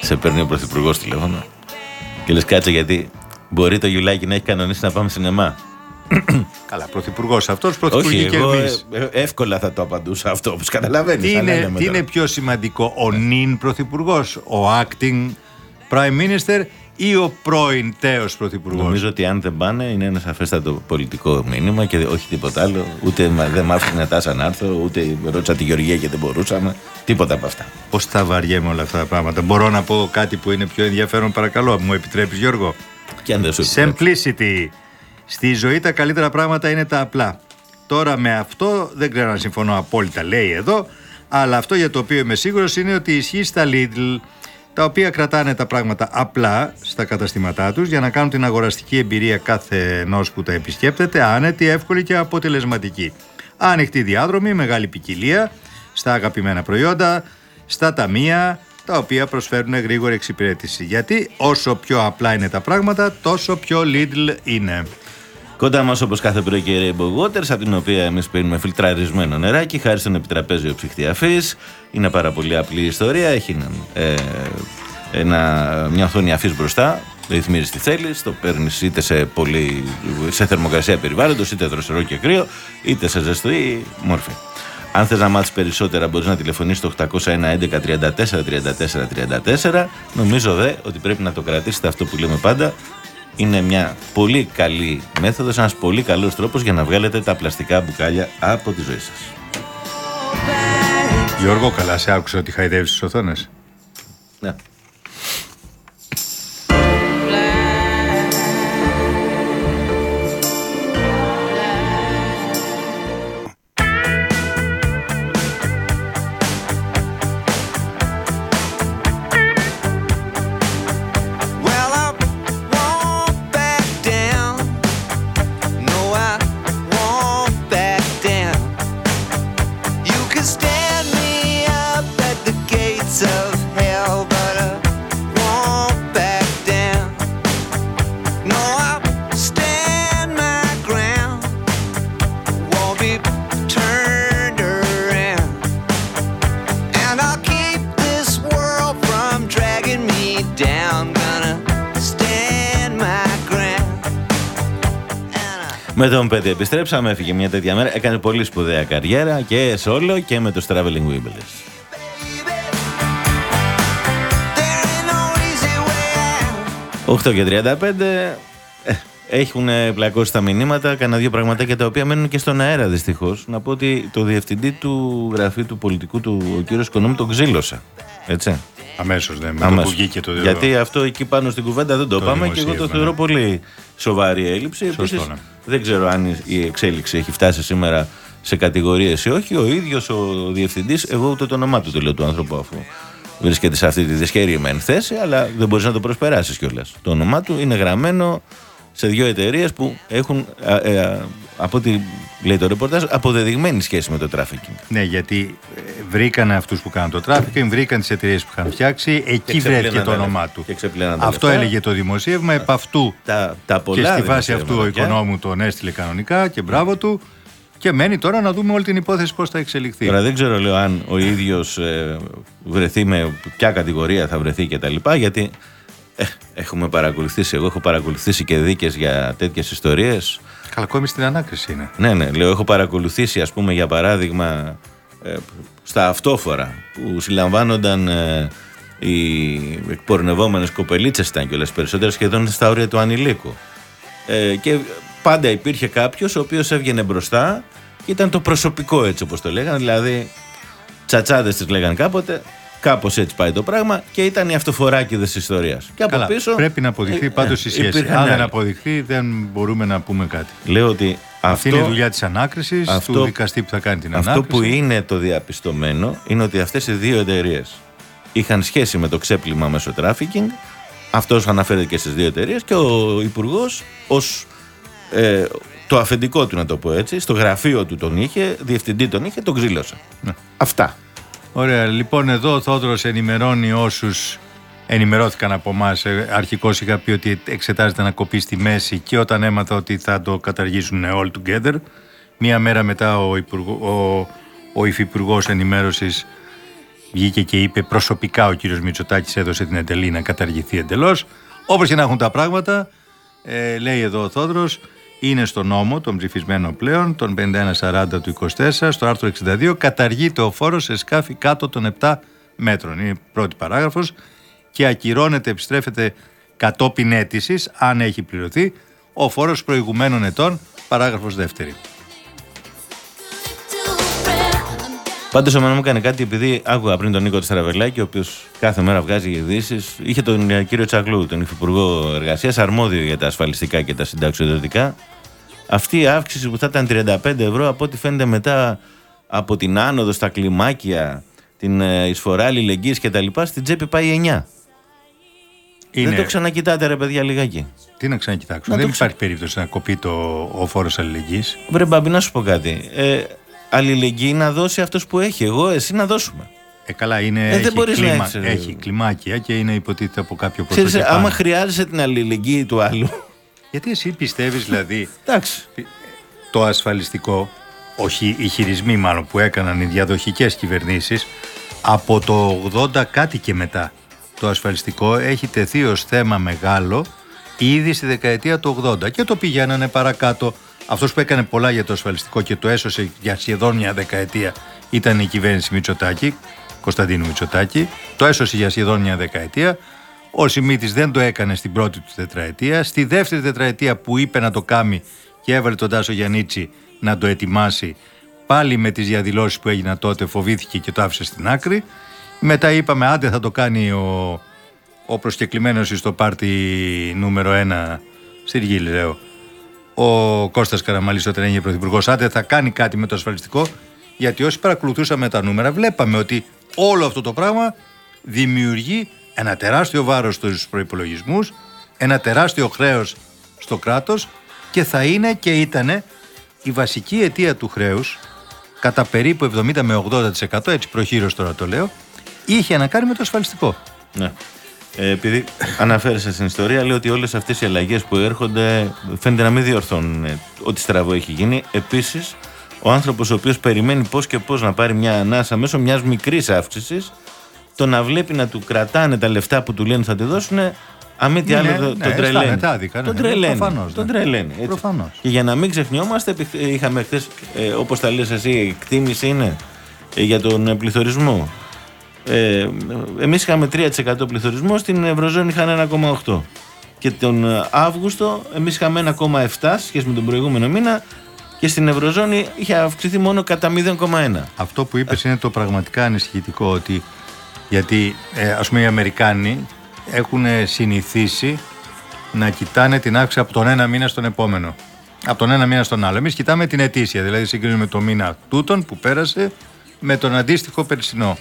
Σε παίρνει ο πρωθυπουργός τηλέφωνο. Και λες, κάτσε γιατί μπορεί το γιουλάκι να έχει κανονίσει να πάμε σινεμά; Καλά, πρωθυπουργός αυτός, πρωθυπουργή και εγώ ε, ε, εύκολα θα το απαντούσα αυτό, όπως καταλαβαίνεις. Τι, είναι, τι είναι πιο σημαντικό, ο νυν πρωθυπουργός, ο acting prime minister ή ο πρώην τέος πρωθυπουργός; Νομίζω ότι αν δεν πάνε είναι ένα σαφέστατο πολιτικό μήνυμα και όχι τίποτα άλλο. Ούτε δεν μ' άφηνε τάσα να έρθω, ούτε ρώτησα τη Γεωργία και δεν μπορούσαμε. Τίποτα από αυτά. Πώς θα βαριέμαι όλα αυτά τα πράγματα. Μπορώ να πω κάτι που είναι πιο ενδιαφέρον, παρακαλώ. Μου επιτρέπεις, Γιώργο; Και αν δεν σου Simplicity. Στη ζωή τα καλύτερα πράγματα είναι τα απλά. Τώρα με αυτό δεν ξέρω αν συμφωνώ απόλυτα, λέει εδώ, αλλά αυτό για το οποίο είμαι σίγουρος είναι ότι ισχύει στα Lidl τα οποία κρατάνε τα πράγματα απλά στα καταστήματά τους για να κάνουν την αγοραστική εμπειρία κάθε ενός που τα επισκέπτεται άνετη, εύκολη και αποτελεσματική. Άνοιχτη διάδρομη, μεγάλη ποικιλία στα αγαπημένα προϊόντα, στα ταμεία, τα οποία προσφέρουν γρήγορη εξυπηρέτηση. Γιατί όσο πιο απλά είναι τα πράγματα, τόσο πιο Lidl είναι. Κοντά μας, όπως κάθε πρωί και η Rainbow Waters, από την οποία εμείς πίνουμε φιλτραρισμένο νεράκι, χάρη στον επιτραπέζιο ψυχτή αφής. Είναι πάρα πολύ απλή ιστορία. Έχει ένα, ε, ένα, μια οθόνη αφής μπροστά ρυθμίζει τι θέλεις, το παίρνεις είτε σε, πολύ, σε θερμοκρασία περιβάλλοντος, είτε δροσερό και κρύο, είτε σε ζεστή μόρφη. Αν θες να μάθεις περισσότερα, μπορείς να τηλεφωνήσεις στο 801 11 34 34 34. Νομίζω δε ότι πρέπει να το κρατήσετε αυτό που λέμε πάντα. Είναι μια πολύ καλή μέθοδος, ένας πολύ καλός τρόπος για να βγάλετε τα πλαστικά μπουκάλια από τη ζωή σας. Γιώργο, καλά σε άκουσα ότι χαϊδεύεις τις οθόνες. Ναι. Με τον παιδί επιστρέψαμε, έφυγε μια τέτοια μέρα. Έκανε πολύ σπουδαία καριέρα και solo και με το Traveling Wimbledon. 8 και 35 ε, έχουν πλακώσει τα μηνύματα, κάνα δύο πραγματάκια τα οποία μένουν και στον αέρα δυστυχώς. Να πω ότι το διευθυντή του γραφείου του πολιτικού του, ο κύριος Οικονόμου, τον ξύλωσα. Έτσι. Αμέσως, ναι, με Αμέσως. το που βγήκε το Γιατί αυτό εκεί πάνω στην κουβέντα δεν το, το είπαμε και εγώ το θεωρώ ναι. πολύ σοβαρή έλλειψη. Επίσης, ναι. Δεν ξέρω αν η εξέλιξη έχει φτάσει σήμερα σε κατηγορίες ή όχι. Ο ίδιος ο διευθυντής, εγώ ούτε το όνομά του το λέω του άνθρωπου αφού βρίσκεται σε αυτή τη δυσχερή θέση, αλλά δεν μπορείς να το προσπεράσεις κιόλας. Το όνομά του είναι γραμμένο σε δύο εταιρείες που έχουν, ε, από ό,τι λέει το ρεπορτάζ, αποδεδειγμένη σχέση με το τράφικινγκ. Ναι, γιατί ε, βρήκαν αυτούς που κάνουν το τράφικινγκ, βρήκαν τις εταιρείες που είχαν φτιάξει, εκεί βρέθηκε το όνομά του. Αυτό έλεγε το δημοσίευμα, επ' αυτού. Τα, τα και στη βάση αυτού ο οικονόμου τον έστειλε κανονικά και μπράβο του. Και μένει τώρα να δούμε όλη την υπόθεση πώς θα εξελιχθεί. Τώρα δεν ξέρω, λέω, αν ο ίδιος ε, βρεθεί με ποια κατηγορία θα βρεθεί κτλ. Γιατί ε, έχουμε παρακολουθήσει, εγώ έχω παρακολουθήσει και δίκες για τέτοιες ιστορίες. Καλά, ακόμη στην ανάκριση είναι. Ναι, ναι, λέω, έχω παρακολουθήσει ας πούμε για παράδειγμα ε, στα αυτόφορα που συλλαμβάνονταν ε, οι εκπορνευόμενες κοπελίτσες ήταν κιόλας περισσότερες σχεδόν στα όρια του ανηλίκου. Ε, και πάντα υπήρχε κάποιος ο οποίος έβγαινε μπροστά και ήταν το προσωπικό έτσι όπως το λέγανε, δηλαδή τσατσάδες τις λέγανε κάποτε, Κάπως έτσι πάει το πράγμα και ήταν η αυτοφοράκιδε της ιστορίας. Και από πίσω. Πρέπει να αποδειχθεί ε, πάντως η σχέση. Αν δεν αποδειχθεί, δεν μπορούμε να πούμε κάτι. Λέω ότι. Αυτή είναι η δουλειά της ανάκρισης, του δικαστή που θα κάνει την αυτό ανάκριση. Αυτό που είναι το διαπιστωμένο είναι ότι αυτές οι δύο εταιρείες είχαν σχέση με το ξέπλυμα μέσω τράφικινγκ. Αυτός αναφέρεται και στις δύο εταιρείες και ο Υπουργός ως ε, το αφεντικό του, να το πω έτσι, στο γραφείο του τον είχε, διευθυντή τον είχε, τον ξύλωσε. Ναι. Αυτά. Ωραία. Λοιπόν, εδώ ο Θόδωρος ενημερώνει όσους ενημερώθηκαν από εμάς. Αρχικώς είχα πει ότι εξετάζεται να κοπεί στη μέση και όταν έμαθα ότι θα το καταργήσουν all together. Μία μέρα μετά ο, υπουργό, ο, ο Υφυπουργός Ενημέρωσης βγήκε και είπε προσωπικά ο κύριος Μητσοτάκης έδωσε την εντελή να καταργηθεί εντελώς. Όπως και να έχουν τα πράγματα, ε, λέει εδώ ο Θόδωρος, είναι στο νόμο, τον ψηφισμένο πλέον, τον 5140 του 24, στο άρθρο 62, καταργείται ο φόρος σε σκάφη κάτω των 7 μέτρων. Είναι η πρώτη παράγραφος και ακυρώνεται, επιστρέφεται κατόπιν αίτησης, αν έχει πληρωθεί, ο φόρος προηγουμένων ετών, παράγραφος δεύτερη. Πάντως, εμένα μου έκανε κάτι επειδή άκουγα πριν τον Νίκο Τστραβελάκη, ο οποίος κάθε μέρα βγάζει ειδήσεις. Είχε τον ε, κύριο Τσαγλού, τον Υφυπουργό Εργασίας, αρμόδιο για τα ασφαλιστικά και τα συνταξιοδοτικά. Αυτή η αύξηση που θα ήταν 35 ευρώ, από ό,τι φαίνεται μετά από την άνοδο στα κλιμάκια, την ε, εισφορά αλληλεγγύης κτλ., στην τσέπη πάει 9. Είναι... Δεν το ξανακοιτάτε, ρε παιδιά, λιγάκι. Τι να ξανακοιτάξουμε. Δεν υπάρχει περίπτωση να κοπεί το, ο φόρος αλληλεγγύης. Βρε, μπαμπή, να σου πω κάτι. Ε, αλληλεγγύη να δώσει αυτός που έχει. Εγώ, εσύ να δώσουμε. Ε, καλά, είναι, ε, έχει, κλίμα, έχεις κλιμάκια και είναι υποτίθεται από κάποιο ποσό. Ξέρεις, άμα χρειάζεσαι την αλληλεγγύη του άλλου. Γιατί εσύ πιστεύεις δηλαδή Εντάξει. το ασφαλιστικό, όχι οι χειρισμοί μάλλον που έκαναν οι διαδοχικές κυβερνήσεις, από το 80 κάτι και μετά το ασφαλιστικό έχει τεθεί ως θέμα μεγάλο ήδη στη δεκαετία του 80 και το πηγαίνανε παρακάτω. Αυτός που έκανε πολλά για το ασφαλιστικό και το έσωσε για σχεδόν μια δεκαετία ήταν η κυβέρνηση Μητσοτάκη, Κωνσταντίνου Μητσοτάκη. Το έσωσε για σχεδόν μια δεκαετία. Ο Σιμίτης δεν το έκανε στην πρώτη του τετραετία. Στη δεύτερη τετραετία που είπε να το κάνει και έβαλε τον Τάσο Γιαννίτσι να το ετοιμάσει πάλι με τις διαδηλώσεις που έγιναν τότε φοβήθηκε και το άφησε στην άκρη. Μετά είπαμε άντε θα το κάνει ο, ο προσκεκλημένος στο πάρτι νούμερο 1 Σιργίλ λέω. Ο Κώστας Καραμαλής όταν έγινε πρωθυπουργός άντε θα κάνει κάτι με το ασφαλιστικό γιατί όσοι παρακολουθούσαμε τα νούμερα βλέπαμε ότι όλο αυτό το πράγμα δημιουργεί ένα τεράστιο βάρος στους προϋπολογισμούς, ένα τεράστιο χρέος στο κράτος και θα είναι και ήτανε η βασική αιτία του χρέους κατά περίπου 70 με 80% έτσι προχείρως τώρα το λέω είχε να κάνει με το ασφαλιστικό. Ναι. Ε, επειδή αναφέρεσαι στην ιστορία, λέω ότι όλες αυτές οι αλλαγές που έρχονται φαίνεται να μην διορθώνουν ε, ό,τι στραβό έχει γίνει. Επίσης, ο άνθρωπος ο οποίος περιμένει πώς και πώς να πάρει μια ανάσα μέσω μιας μικρής αύξησης το να βλέπει να του κρατάνε τα λεφτά που του λένε θα τη δώσουν, αν τι άλλο, το, ναι, τον τρελαίνει. Άδικα, τον ναι, τρελαίνει. Προφανώς, τον ναι. τρελαίνει έτσι. Προφανώς. Και για να μην ξεχνιόμαστε, επιχ- είχαμε χθες, ε, όπως τα λες εσύ, εκτίμηση είναι ε, για τον ε, πληθωρισμό. Ε, εμείς είχαμε 3% πληθωρισμό, στην Ευρωζώνη είχαν 1,8%. Και τον ε, Αύγουστο εμείς είχαμε 1,7% σε σχέση με τον προηγούμενο μήνα και στην Ευρωζώνη είχε αυξηθεί μόνο κατά 0,1%. Αυτό που είπες είναι το πραγματικά ανησυχητικό ότι γιατί ε, ας πούμε οι Αμερικάνοι έχουν συνηθίσει να κοιτάνε την αύξηση από τον ένα μήνα στον επόμενο. Από τον ένα μήνα στον άλλο. Εμείς κοιτάμε την ετήσια, δηλαδή συγκρίνουμε το μήνα τούτον που πέρασε με τον αντίστοιχο περσινό.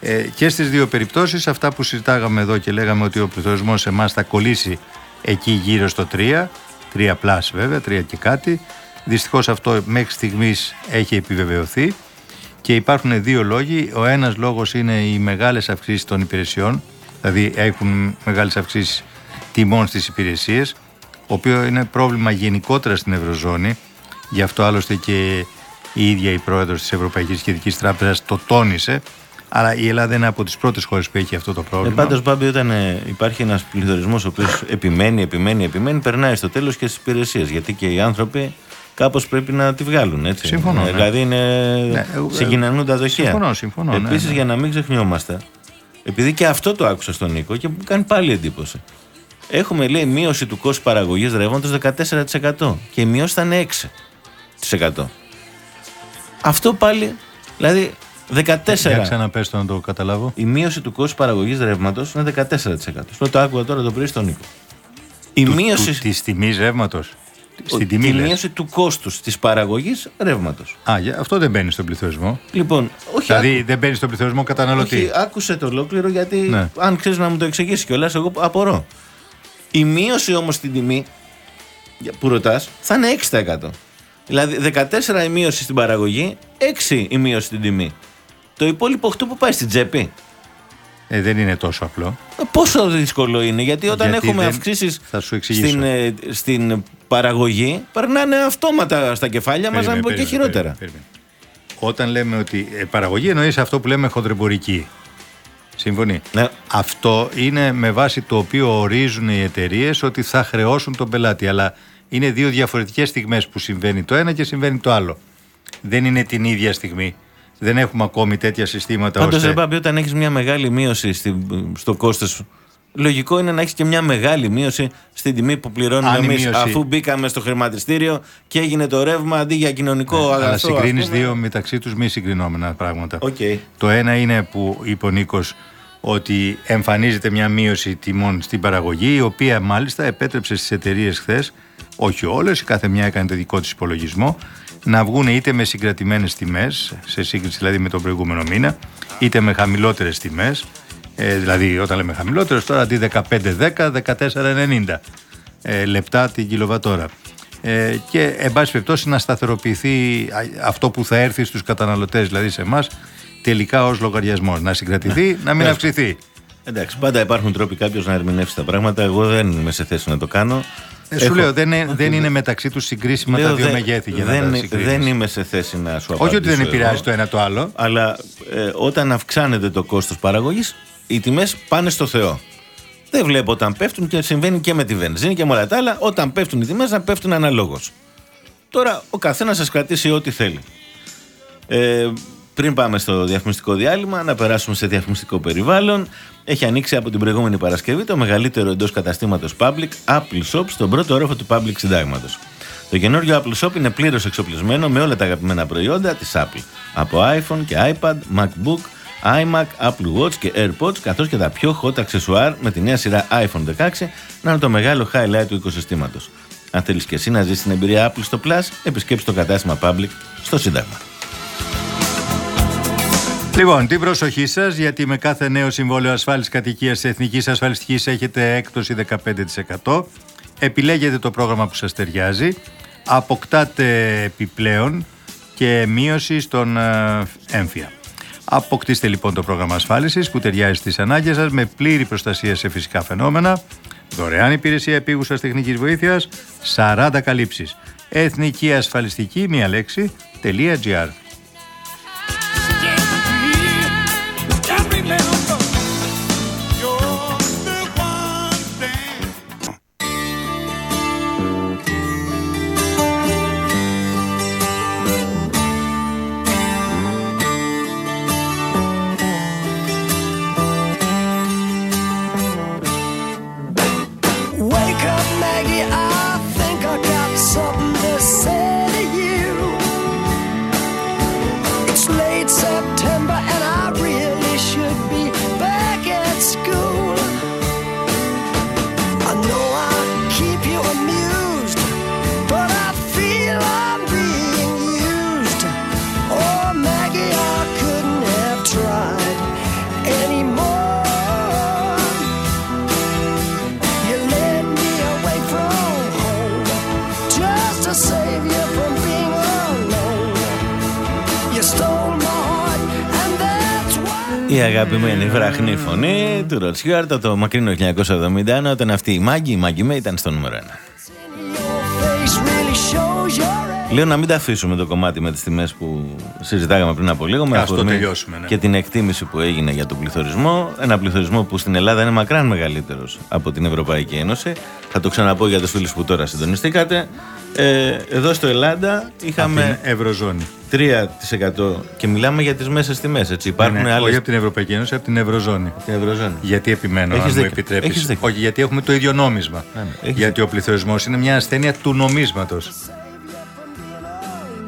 Ε, και στις δύο περιπτώσεις αυτά που συζητάγαμε εδώ και λέγαμε ότι ο πληθωρισμός σε εμάς θα κολλήσει εκεί γύρω στο 3, 3 πλάς βέβαια, 3 και κάτι. Δυστυχώς αυτό μέχρι στιγμής έχει επιβεβαιωθεί και υπάρχουν δύο λόγοι. Ο ένας λόγος είναι οι μεγάλες αυξήσεις των υπηρεσιών, δηλαδή έχουν μεγάλες αυξήσεις τιμών στις υπηρεσίες, το οποίο είναι πρόβλημα γενικότερα στην Ευρωζώνη. Γι' αυτό άλλωστε και η ίδια η πρόεδρος της Ευρωπαϊκής Κεντρικής Τράπεζας το τόνισε. Αλλά η Ελλάδα είναι από τις πρώτες χώρες που έχει αυτό το Ε, πρόβλημα. Πάντως, Μπάμπη, όταν ε, υπάρχει ένας πληθωρισμός ο οποίος επιμένει, επιμένει, επιμένει, περνάει στο τέλος και στις υπηρεσίες. Γιατί και οι άνθρωποι κάπως πρέπει να τη βγάλουν. Έτσι. Συμφωνώ, Ε, ναι. Δηλαδή είναι. Ναι, ε, συγκινανούν τα δοχεία. συμφωνώ, συμφωνώ, ναι, Επίσης, ναι. για να μην ξεχνιόμαστε, επειδή και αυτό το άκουσα στον Νίκο και μου κάνει πάλι εντύπωση. Έχουμε, λέει, μείωση του κόστους παραγωγής ρεύματος 14% και η μείωση θα είναι 6%. Αυτό πάλι, δηλαδή 14%. Για ξαναπες το να το καταλάβω. Η μείωση του κόστου παραγωγής ρεύματος είναι 14%. Αυτό το άκουγα τώρα το πρωί στον Νίκο. Η Του- μείωση, του- της τιμής ρεύματος; ο- Στην τιμή η λες. μείωση του κόστους της παραγωγής ρεύματος. Α, για- αυτό δεν μπαίνει στον πληθωρισμό. Λοιπόν, όχι, Δηλαδή δεν μπαίνει στον πληθωρισμό καταναλωτή. όχι, άκουσε το ολόκληρο γιατί Ναι. αν ξέρεις να μου το εξηγήσει κιόλας, εγώ απορώ. Η μείωση όμως στην τιμή για- που ρωτάς θα είναι 6%. Δηλαδή 14 η μείωση στην παραγωγή, 6 η μείωση στην τιμή. Το υπόλοιπο 8 που πάει στην τσέπη. Ε, δεν είναι τόσο απλό. Ε, Πόσο δύσκολο είναι, γιατί όταν Γιατί έχουμε δεν- αυξήσεις θα σου εξηγήσω. στην, ε, στην παραγωγή, περνάνε αυτόματα στα κεφάλια μας, να μην πω και Περίμενε, χειρότερα. περίμενε, περίμενε. Όταν λέμε ότι ε, παραγωγή εννοείς αυτό που λέμε χοντρεμπορική. Σύμφωνοι. Ναι. Αυτό είναι με βάση το οποίο ορίζουν οι εταιρείες ότι θα χρεώσουν τον πελάτη. Αλλά είναι δύο διαφορετικές στιγμές που συμβαίνει το ένα και συμβαίνει το άλλο. Δεν είναι την ίδια στιγμή. Δεν έχουμε ακόμη τέτοια συστήματα Πάντως, ώστε... δεν πάει όταν έχεις μια μεγάλη μείωση στη, στο κόστος σου. Λογικό είναι να έχεις και μια μεγάλη μείωση στην τιμή που πληρώνουμε Αν η εμείς, μείωση- αφού μπήκαμε στο χρηματιστήριο και έγινε το ρεύμα αντί για κοινωνικό αγαθό. Ναι, Αλλά ας συγκρίνεις πούμε. δύο μεταξύ τους μη συγκρινόμενα πράγματα. Οκ. Το ένα είναι που είπε ο Νίκος ότι εμφανίζεται μια μείωση τιμών στην παραγωγή, η οποία μάλιστα επέτρεψε στις εταιρείες χθες, όχι όλες, η κάθε μια έκανε το δικό της υπολογισμό, να βγουν είτε με συγκρατημένες τιμές, σε σύγκριση δηλαδή με τον προηγούμενο μήνα, είτε με χαμηλότερες τιμές. Ε, δηλαδή, όταν λέμε χαμηλότερες, τώρα αντί 15-10, 14-90 ε, λεπτά την κιλοβατόρα. Ε, και εν πάση περιπτώσει να σταθεροποιηθεί α, αυτό που θα έρθει στους καταναλωτές, δηλαδή σε εμάς, τελικά ως λογαριασμός. Να συγκρατηθεί, να μην Ναι. αυξηθεί. Εντάξει, πάντα υπάρχουν τρόποι κάποιος να ερμηνεύσει τα πράγματα. Εγώ δεν είμαι σε θέση να το κάνω. Ε, σου Έχω- λέω, δεν, είναι- δεν είναι μεταξύ τους συγκρίσιμα Λέω, τα δύο δεν- μεγέθη για να δεν, τα συγκρίνεις. δεν είμαι σε θέση να σου απαντήσω. Όχι ότι δεν εγώ. επηρεάζει το ένα το άλλο. Αλλά ε, όταν αυξάνεται το κόστος παραγωγής, οι τιμές πάνε στο Θεό. Δεν βλέπω όταν πέφτουν και συμβαίνει και με τη βενζίνη και με όλα τα άλλα. Όταν πέφτουν οι τιμές να πέφτουν αναλόγως. Τώρα ο καθένας σας κρατήσει ό,τι θέλει. Ε, πριν πάμε στο διαφημιστικό διάλειμμα, να περάσουμε σε διαφημιστικό περιβάλλον. Έχει ανοίξει από την προηγούμενη Παρασκευή το μεγαλύτερο εντός καταστήματος Public Apple Shop στον πρώτο όροφο του Public Συντάγματος. Το καινούριο Apple Shop είναι πλήρως εξοπλισμένο με όλα τα αγαπημένα προϊόντα της Apple. Από iPhone και iPad, MacBook, iMac, Apple Watch και AirPods, καθώς και τα πιο hot αξεσουάρ με τη νέα σειρά iPhone 16 να είναι το μεγάλο highlight του οικοσυστήματος. Αν θέλεις και εσύ να ζήσει την εμπειρία Apple στο Plus, επισκέψει το κατάστημα Public στο Σύνταγμα. Λοιπόν, την προσοχή σας, γιατί με κάθε νέο συμβόλαιο ασφάλισης κατοικίας εθνικής ασφαλιστικής έχετε έκπτωση 15%. Επιλέγετε το πρόγραμμα που σας ταιριάζει, αποκτάτε επιπλέον και μείωση στον ε, έμφυα. Αποκτήστε λοιπόν το πρόγραμμα ασφάλισης που ταιριάζει στις ανάγκες σας με πλήρη προστασία σε φυσικά φαινόμενα, δωρεάν υπηρεσία επίγουσας τεχνικής βοήθειας, 40 καλύψεις. Εθνική ασφαλιστική, μία λέξη, .gr. αγαπημένη βραχνή φωνή του Ροτ Στιούαρτ το μακρινό 1971 όταν αυτή η Μάγκη, η Μάγκη Μέη ήταν στο νούμερο 1. Λέω να μην τα αφήσουμε το κομμάτι με τις τιμές που συζητάγαμε πριν από λίγο. Με το τελειώσουμε, ναι. Και την εκτίμηση που έγινε για τον πληθωρισμό. Ένα πληθωρισμό που στην Ελλάδα είναι μακράν μεγαλύτερος από την Ευρωπαϊκή Ένωση. Θα το ξαναπώ για τους φίλους που τώρα συντονιστήκατε. Ε, εδώ στο Ελλάδα είχαμε. Από την Ευρωζώνη. 3% και μιλάμε για τις μέσες τιμές. Υπάρχουν ναι, ναι, άλλες... Όχι από την Ευρωπαϊκή Ένωση, από την Ευρωζώνη. την Ευρωζώνη. Γιατί επιμένω, Έχεις αν μου επιτρέπεις. Όχι, γιατί έχουμε το ίδιο νόμισμα. Ναι, ναι. γιατί ο πληθωρισμός είναι μια ασθένεια του νομίσματος.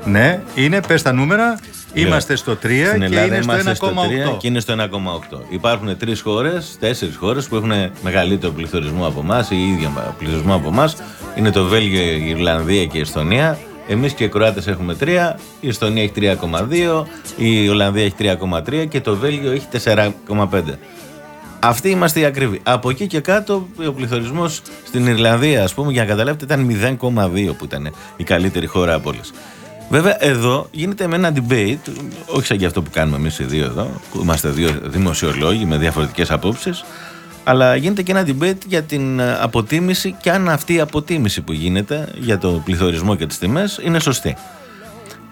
Ναι, είναι, πες τα νούμερα. Είμαστε στο 3 και είναι στο 1,8. Και είναι στο 1,8. Υπάρχουν τρεις χώρες, τέσσερις χώρες που έχουν μεγαλύτερο πληθωρισμό από εμάς ή ίδιο πληθωρισμό από εμάς. Είναι το Βέλγιο, η Ιρλανδία και η Εστονία. Εμείς και οι Κροάτες έχουμε 3, η Εστονία έχει 3,2, η Ολλανδία έχει 3,3 και το Βέλγιο έχει 4,5. Αυτοί είμαστε οι ακριβοί. Από εκεί και κάτω ο πληθωρισμός στην Ιρλανδία, ας πούμε, για να καταλάβετε, ήταν 0,2 που ήταν η καλύτερη χώρα από όλες. Βέβαια, εδώ γίνεται με ένα debate, όχι σαν και αυτό που κάνουμε εμείς οι δύο εδώ, που είμαστε δύο δημοσιολόγοι με διαφορετικές απόψεις, αλλά γίνεται και ένα debate για την ε, αποτίμηση και αν αυτή η αποτίμηση που γίνεται για το πληθωρισμό και τις τιμές είναι σωστή.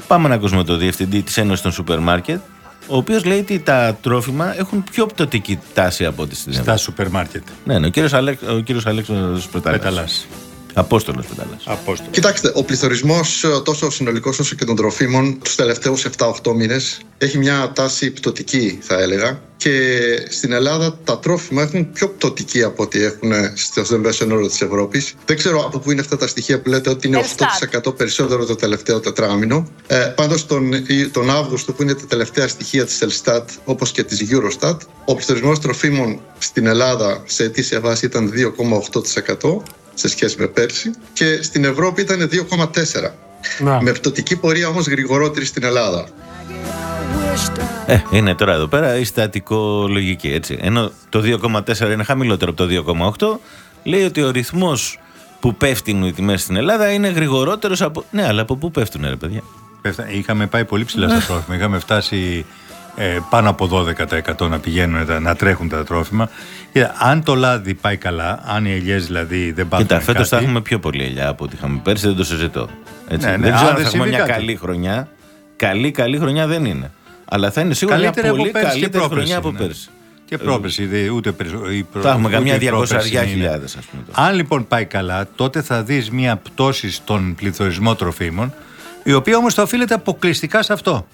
Πάμε να ακούσουμε το διευθυντή της Ένωσης των Σούπερ Μάρκετ, ο οποίος λέει ότι τα τρόφιμα έχουν πιο πτωτική τάση από ό,τι στην Στα σούπερ μάρκετ. Ναι, ναι, ο κύριος Αλέξ, Αλέξανδρος Πεταλάς. Απόστολος Πετάλα. Κοιτάξτε, ο πληθωρισμός τόσο συνολικός όσο και των τροφίμων τους τελευταίους 7-8 μήνες έχει μια τάση πτωτική, θα έλεγα. Και στην Ελλάδα τα τρόφιμα έχουν πιο πτωτική από ό,τι έχουν στο μέσο όρο της Ευρώπης. Δεν ξέρω από πού είναι αυτά τα στοιχεία που λέτε ότι είναι 8% περισσότερο το τελευταίο τετράμινο. Ε, Πάντως τον, τον Αύγουστο, που είναι τα τελευταία στοιχεία της Ελστάτ όπως και της Eurostat, ο πληθωρισμός τροφίμων στην Ελλάδα σε αιτήσια βάση ήταν 2,8% σε σχέση με πέρσι και στην Ευρώπη ήταν 2,4. Με πτωτική πορεία όμως γρηγορότερη στην Ελλάδα. Ε, είναι τώρα εδώ πέρα η στατικολογική έτσι. Ενώ το 2,4 είναι χαμηλότερο από το 2,8, λέει ότι ο ρυθμός που πέφτουν οι τιμές στην Ελλάδα είναι γρηγορότερος από... Ναι, αλλά από πού πέφτουν ρε παιδιά; Είχαμε πάει πολύ ψηλά στα τρόφιμα. Είχαμε φτάσει ε, πάνω από 12% να πηγαίνουν, να τρέχουν τα τρόφιμα. αν το λάδι πάει καλά, αν οι ελιές δηλαδή δεν πάνε. Κοίτα, φέτος θα έχουμε πιο πολύ ελιά από ό,τι είχαμε πέρσι, δεν το συζητώ. Έτσι. Ναι, ναι, δεν ξέρω αν θα έχουμε μια καλή χρονιά. Καλή, καλή χρονιά δεν είναι. Αλλά θα είναι σίγουρα μια πολύ καλύτερη χρονιά από ναι. πέρσι. Και πρόπεση, δε- ούτε περισσότερο. η προ- Θα έχουμε ούτε καμιά η πρόπερση 200 είναι. χιλιάδες ας πούμε. τώρα. Αν λοιπόν πάει καλά, τότε θα δεις μια πτώση στον πληθωρισμό τροφίμων, η οποία όμως θα οφείλεται αποκλειστικά σε αυτό.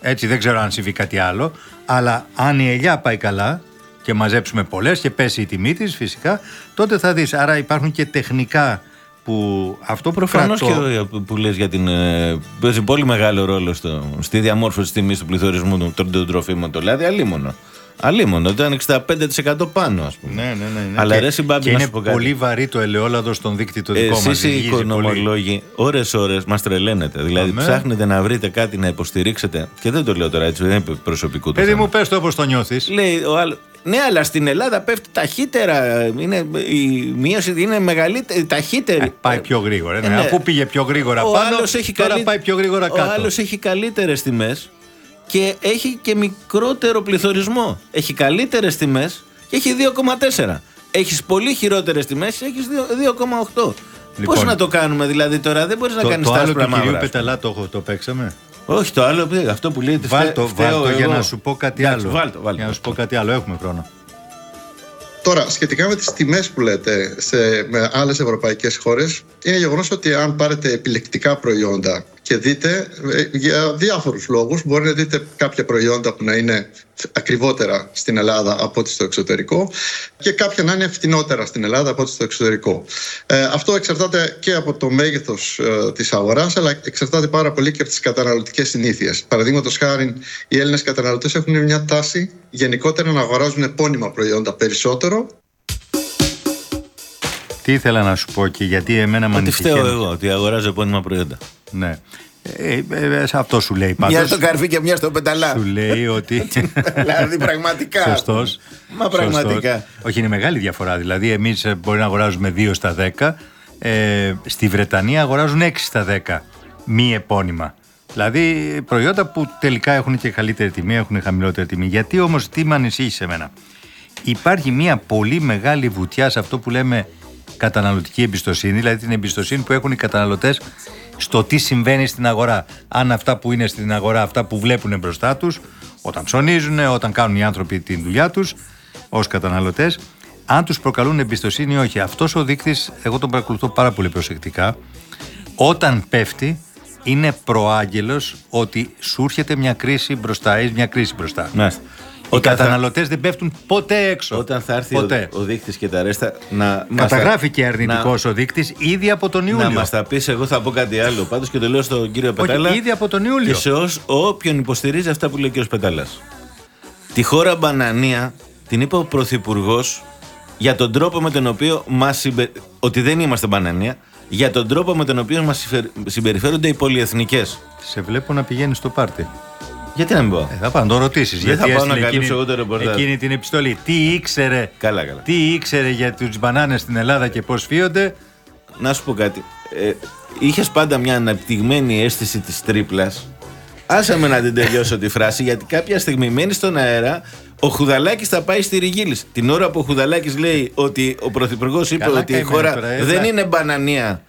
Έτσι δεν ξέρω αν συμβεί κάτι άλλο, αλλά αν η ελιά πάει καλά και μαζέψουμε πολλές και πέσει η τιμή της φυσικά, τότε θα δεις. Άρα υπάρχουν και τεχνικά που αυτό που Προφανώς κρατώ- και ο- που λες για την. ε, παίζει πολύ μεγάλο ρόλο στο, στη διαμόρφωση της τιμής του πληθωρισμού των, των, των τροφίμων το λάδι. Αλίμονο. Αλίμονο. Ήταν 65% πάνω, ας πούμε. Ναι, ναι, ναι, ναι. Αλλά Και- ρε Συμπάμπη, και να είναι σου πω κάτι. πολύ βαρύ το ελαιόλαδος στον δίκτυο το δικό μας. Εσεί οι ζυγίζει πολύ. οικονομολόγοι, ώρες-ώρες μας τρελαίνετε. Δηλαδή, Αμέ. ψάχνετε να βρείτε κάτι να υποστηρίξετε. Και δεν το λέω τώρα έτσι, δεν είναι προσωπικό το Παιδί θέμα. μου, πες το όπως το νιώθεις. Λέει ο άλλος. Ναι, αλλά στην Ελλάδα πέφτει ταχύτερα. Είναι, η μείωση είναι μεγαλύτερη, ταχύτερη. Ε, πάει πιο γρήγορα. Ε, ναι. ναι. Αφού πήγε πιο γρήγορα Ο πάνω, άλλος έχει τώρα καλύ- πάει πιο γρήγορα Ο κάτω. άλλος έχει καλύτερες τιμές και έχει και μικρότερο πληθωρισμό. Έχει καλύτερες τιμές και έχει 2,4. Έχεις πολύ χειρότερες τιμές, έχεις 2,8. Λοιπόν, Πώς να το κάνουμε δηλαδή τώρα, δεν μπορείς να Το, κάνεις το τα άλλο άσπρα του κυρίου μαύρα. Πεταλά το, έχω- το παίξαμε; Όχι, το άλλο, αυτό που λέει ότι Βάλτο, φταί- φταίω βάλτο για εγώ. να σου πω κάτι Εντάξει, άλλο. Βάλτο, βάλτο. Για να σου πω κάτι άλλο, έχουμε χρόνο. Τώρα, σχετικά με τις τιμές που λέτε σε, με άλλες ευρωπαϊκές χώρες, είναι γεγονός ότι αν πάρετε επιλεκτικά προϊόντα και δείτε, ε, για διάφορους λόγους, μπορεί να δείτε κάποια προϊόντα που να είναι ακριβότερα στην Ελλάδα από ό,τι στο εξωτερικό και κάποια να είναι φτηνότερα στην Ελλάδα από ό,τι στο εξωτερικό. Ε, αυτό εξαρτάται και από το μέγεθος ε, της αγοράς, αλλά εξαρτάται πάρα πολύ και από τις καταναλωτικές συνήθειες. Παραδείγματος χάρη, οι Έλληνες καταναλωτές έχουν μια τάση γενικότερα να αγοράζουν επώνυμα προϊόντα περισσότερο Τι ήθελα να σου πω και γιατί εμένα με Ότι φταίω ανησυχεί. εγώ, ότι αγοράζω επώνυμα προϊόντα. Ναι. Ε, ε, ε, σε αυτό σου λέει πάντως. Μια στο καρφί και μια στο πεταλά. Σου λέει ότι. δηλαδή πραγματικά. Σωστός. Μα πραγματικά. Όχι, είναι μεγάλη διαφορά. Δηλαδή, εμείς μπορεί να αγοράζουμε 2 στα 10. Ε, στη Βρετανία αγοράζουν 6 στα 10 μη επώνυμα. Δηλαδή προϊόντα που τελικά έχουν και καλύτερη τιμή, έχουν χαμηλότερη τιμή. Γιατί όμως τι με ανησύχει σε μένα. Υπάρχει μια πολύ μεγάλη βουτιά σε αυτό που λέμε καταναλωτική εμπιστοσύνη, δηλαδή την εμπιστοσύνη που έχουν οι καταναλωτές στο τι συμβαίνει στην αγορά. Αν αυτά που είναι στην αγορά, αυτά που βλέπουν μπροστά τους, όταν ψωνίζουν, όταν κάνουν οι άνθρωποι την δουλειά τους ως καταναλωτές, αν τους προκαλούν εμπιστοσύνη ή όχι. Αυτός ο δείκτης, εγώ τον παρακολουθώ πάρα πολύ προσεκτικά, όταν πέφτει είναι προάγγελος ότι σου έρχεται μια κρίση μπροστά, έχεις μια κρίση μπροστά. Μάλιστα. Οι Όταν θα- καταναλωτές δεν πέφτουν ποτέ έξω. Όταν θα έρθει ποτέ. ο, ο δείκτης και τα ρέστα να. μας τα- Καταγράφει και αρνητικό ο δείκτης ήδη από τον Να, Ιούλιο. να μας τα πεις, εγώ θα πω κάτι άλλο. Πάντως και το λέω στον κύριο Πετάλα. ήδη από τον Ιούλιο. Και σε ως, όποιον υποστηρίζει αυτά που λέει ο κύριος Πετάλας. Τη χώρα μπανανία την είπε ο Πρωθυπουργός για τον τρόπο με τον οποίο μας ότι δεν είμαστε μπανανία, για τον τρόπο με τον οποίο μας συμπεριφέρονται οι πολυεθνικές. Σε βλέπω να πηγαίνει στο πάρτι. Γιατί να μην πω; Ε, θα πάω να το ρωτήσεις. Δεν Γιατί θα πάω να έστειλε καλύψω εκείνη- εγώ το ρεπορτάζ. Εκείνη την επιστολή. Τι ήξερε, Καλά, καλά. τι ήξερε για τους μπανάνες στην Ελλάδα και πώς φύονται; Να σου πω κάτι. Ε, Είχες πάντα μια αναπτυγμένη αίσθηση της τρίπλας. Άσε με να την τελειώσω τη φράση, γιατί κάποια στιγμή μένει στον αέρα. Ο Χουδαλάκης θα πάει στη Ριγίλης. Την ώρα που ο Χουδαλάκης λέει ότι ο Πρωθυπουργός είπε Καλά ότι η καημένη χώρα τώρα, ε, δεν έλα. είναι μπανανία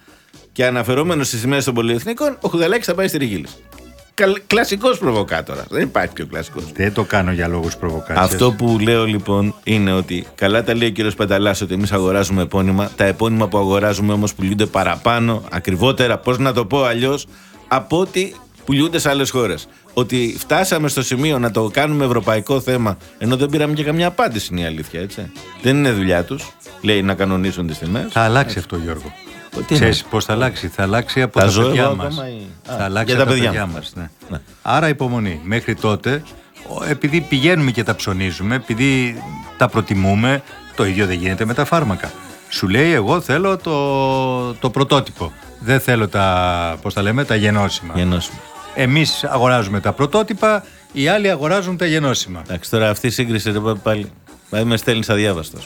και αναφερόμενος στις σημαίες των πολυεθνικών, ο Χουδαλάκης θα πάει στη Ριγίλης. Κλασικός προβοκάτορας. Δεν υπάρχει πιο κλασικός. Δεν το κάνω για λόγους προβοκάτσιας. Αυτό που λέω λοιπόν είναι ότι καλά τα λέει ο κύριος Πεταλά ότι εμείς αγοράζουμε επώνυμα. Τα επώνυμα που αγοράζουμε όμως πουλούνται παραπάνω, ακριβότερα, πώς να το πω αλλιώς, από ότι πουλούνται σε άλλες χώρες. Ότι φτάσαμε στο σημείο να το κάνουμε ευρωπαϊκό θέμα, ενώ δεν πήραμε και καμιά απάντηση είναι η αλήθεια, έτσι. Δεν είναι δουλειά τους, λέει, να κανονίσουν τις τιμές. Θα αλλάξει αυτό, Γιώργο. Τι Ξέρεις πώς θα αλλάξει; Θα αλλάξει από Θα τα ζω παιδιά εγώ μας. ακόμα ή- Α, Θα αλλάξει για από τα τα παιδιά παιδιά μας. μας. Ναι. Ναι. Άρα υπομονή. Μέχρι τότε, ο- επειδή πηγαίνουμε και τα ψωνίζουμε, επειδή τα προτιμούμε, το ίδιο δεν γίνεται με τα φάρμακα. Σου λέει, εγώ θέλω το, το πρωτότυπο. Δεν θέλω τα, πώς τα λέμε, τα γενώσιμα. Γενώσιμο. Εμείς αγοράζουμε τα πρωτότυπα, οι άλλοι αγοράζουν τα γενώσιμα. Εντάξει, τώρα αυτή η σύγκριση ρε, πάλι. Δηλαδή με στέλνεις αδιάβαστο.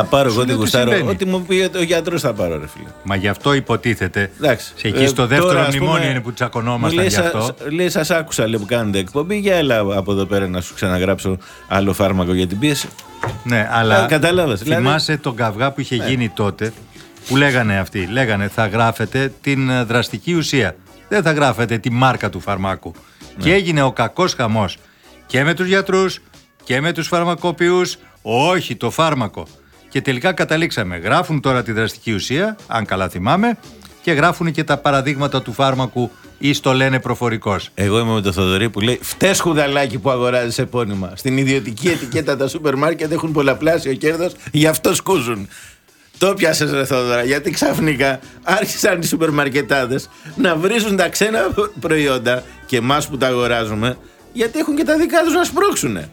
Ας πούμε. Θα πάρω εγώ λέω τι τι γουστάρω. συμβαίνει. Ό,τι μου πει ο γιατρός θα πάρω, ρε φίλε. Μα γι' αυτό υποτίθεται. Εντάξει. Σε εκεί Ε, στο δεύτερο τώρα, ας πούμε, μνημόνιο είναι που μου τσακωνόμασταν λέει, γι' αυτό. σα- λέει, σας άκουσα λέει, που κάνετε εκπομπή. Για έλα από εδώ πέρα να σου ξαναγράψω άλλο φάρμακο για την πίεση. Ναι, αλλά Ε, κατάλαβες, δηλαδή- θυμάσαι τον καυγά που είχε γίνει τότε που λέγανε αυτοί. Λέγανε θα γράφετε την ε, δραστική ουσία. Δεν θα γράφετε τη μάρκα του φαρμάκου. Και έγινε ο κακός χαμός και με τους γιατρούς και με τους φαρμακοποιούς, όχι το φάρμακο. Και τελικά καταλήξαμε. Γράφουν τώρα τη δραστική ουσία, αν καλά θυμάμαι, και γράφουν και τα παραδείγματα του φάρμακου ή στο λένε προφορικός. Εγώ είμαι με το Θοδωρή που λέει Φτέ χουδαλάκι που αγοράζεις επώνυμα. Στην ιδιωτική ετικέτα τα σούπερ μάρκετ έχουν πολλαπλάσιο κέρδος, γι' αυτό σκούζουν. Το πιάσες ρε Θόδωρα, γιατί ξαφνικά άρχισαν οι σούπερ μαρκετάδες να βρίζουν τα ξένα προϊόντα και εμάς που τα αγοράζουμε, γιατί έχουν και τα δικά τους να σπρώξουν. Ε,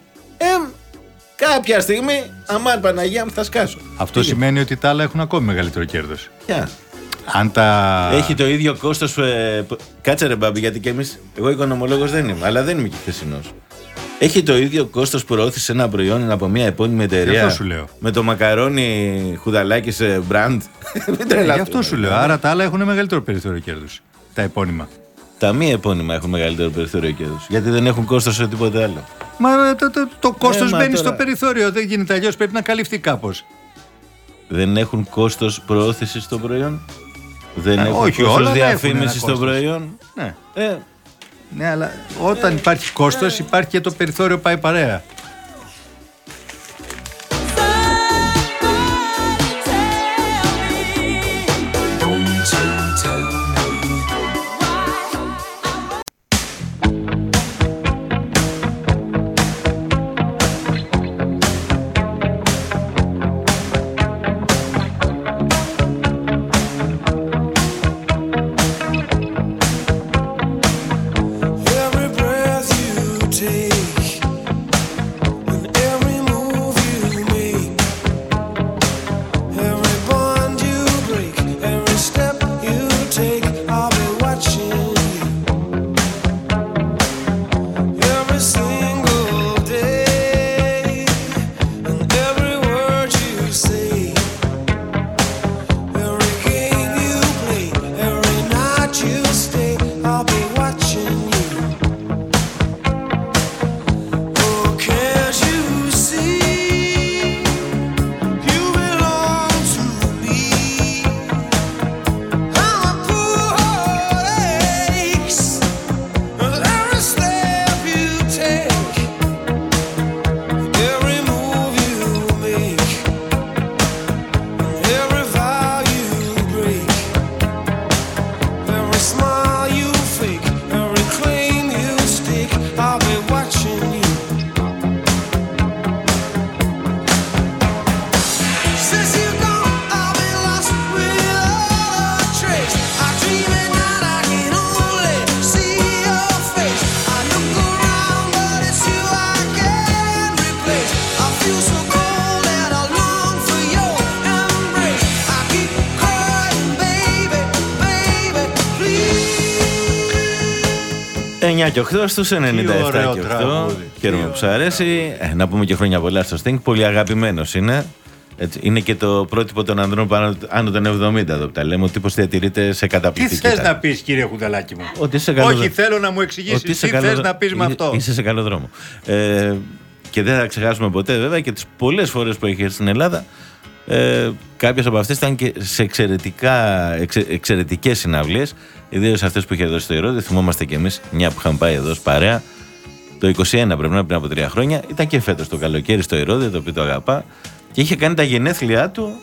κάποια στιγμή, αμάν Παναγία μου θα σκάσω. Αυτό σημαίνει ότι τα άλλα έχουν ακόμη μεγαλύτερο κέρδος. Yeah. Αν τα... Έχει το ίδιο κόστος. Ε, κάτσε ρε μπάμπη, γιατί και εμείς. Εγώ οικονομολόγος δεν είμαι, αλλά δεν είμαι και χθεσινός. Έχει το ίδιο κόστος που προώθησε ένα προϊόν από μια επώνυμη εταιρεία. αυτό σου λέω. Με το μακαρόνι χουδαλάκι σε μπραντ. Γι' αυτό σου λέω. Άρα τα άλλα έχουν μεγαλύτερο περιθώριο κέρδους. Τα επώνυμα. Τα μη επώνυμα έχουν μεγαλύτερο περιθώριο κέρδους. Γιατί δεν έχουν κόστος σε τίποτε άλλο. Μα το, το, το κόστος μπαίνει τώρα... στο περιθώριο. Δεν γίνεται αλλιώς. Πρέπει να καλυφθεί κάπως. Δεν έχουν κόστος προώθησης στο προϊόν; Δεν ε, έχουν όχι, κόστος διαφήμισης στο προϊόν; Ναι. Ε. ναι, αλλά όταν υπάρχει κόστος υπάρχει και το περιθώριο πάει παρέα. Και 8 στους 97 και 8. Χαίρομαι που σου αρέσει. Ε, να πούμε και χρόνια πολλά στο Sting. Πολύ αγαπημένος είναι. Έτσι. Είναι και το πρότυπο των ανδρών πάνω άνω των 70 εδώ που τα λέμε. Ο τύπος διατηρείται σε καταπληκτική. Τι θες να πεις, κύριε Χουδαλάκη μου; Ότι είσαι καλό... Όχι, θέλω να μου εξηγήσεις τι θες να πεις με αυτό; Είσαι σε καλό δρόμο. Ε, και δεν θα ξεχάσουμε ποτέ βέβαια και τις πολλές φορές που έχει έρθει στην Ελλάδα. Ε, Κάποιες από αυτές ήταν και σε εξαιρετικά, εξε, εξαιρετικές συναυλίες. Ιδίως αυτές που είχε δώσει το Ηρώδη. Θυμόμαστε κι εμείς μια που είχαμε πάει εδώ παρέα. Το 21 πρέπει να πριν από τρία χρόνια. Ήταν και φέτος το καλοκαίρι στο Ηρώδη, το οποίο το αγαπά. Και είχε κάνει τα γενέθλιά του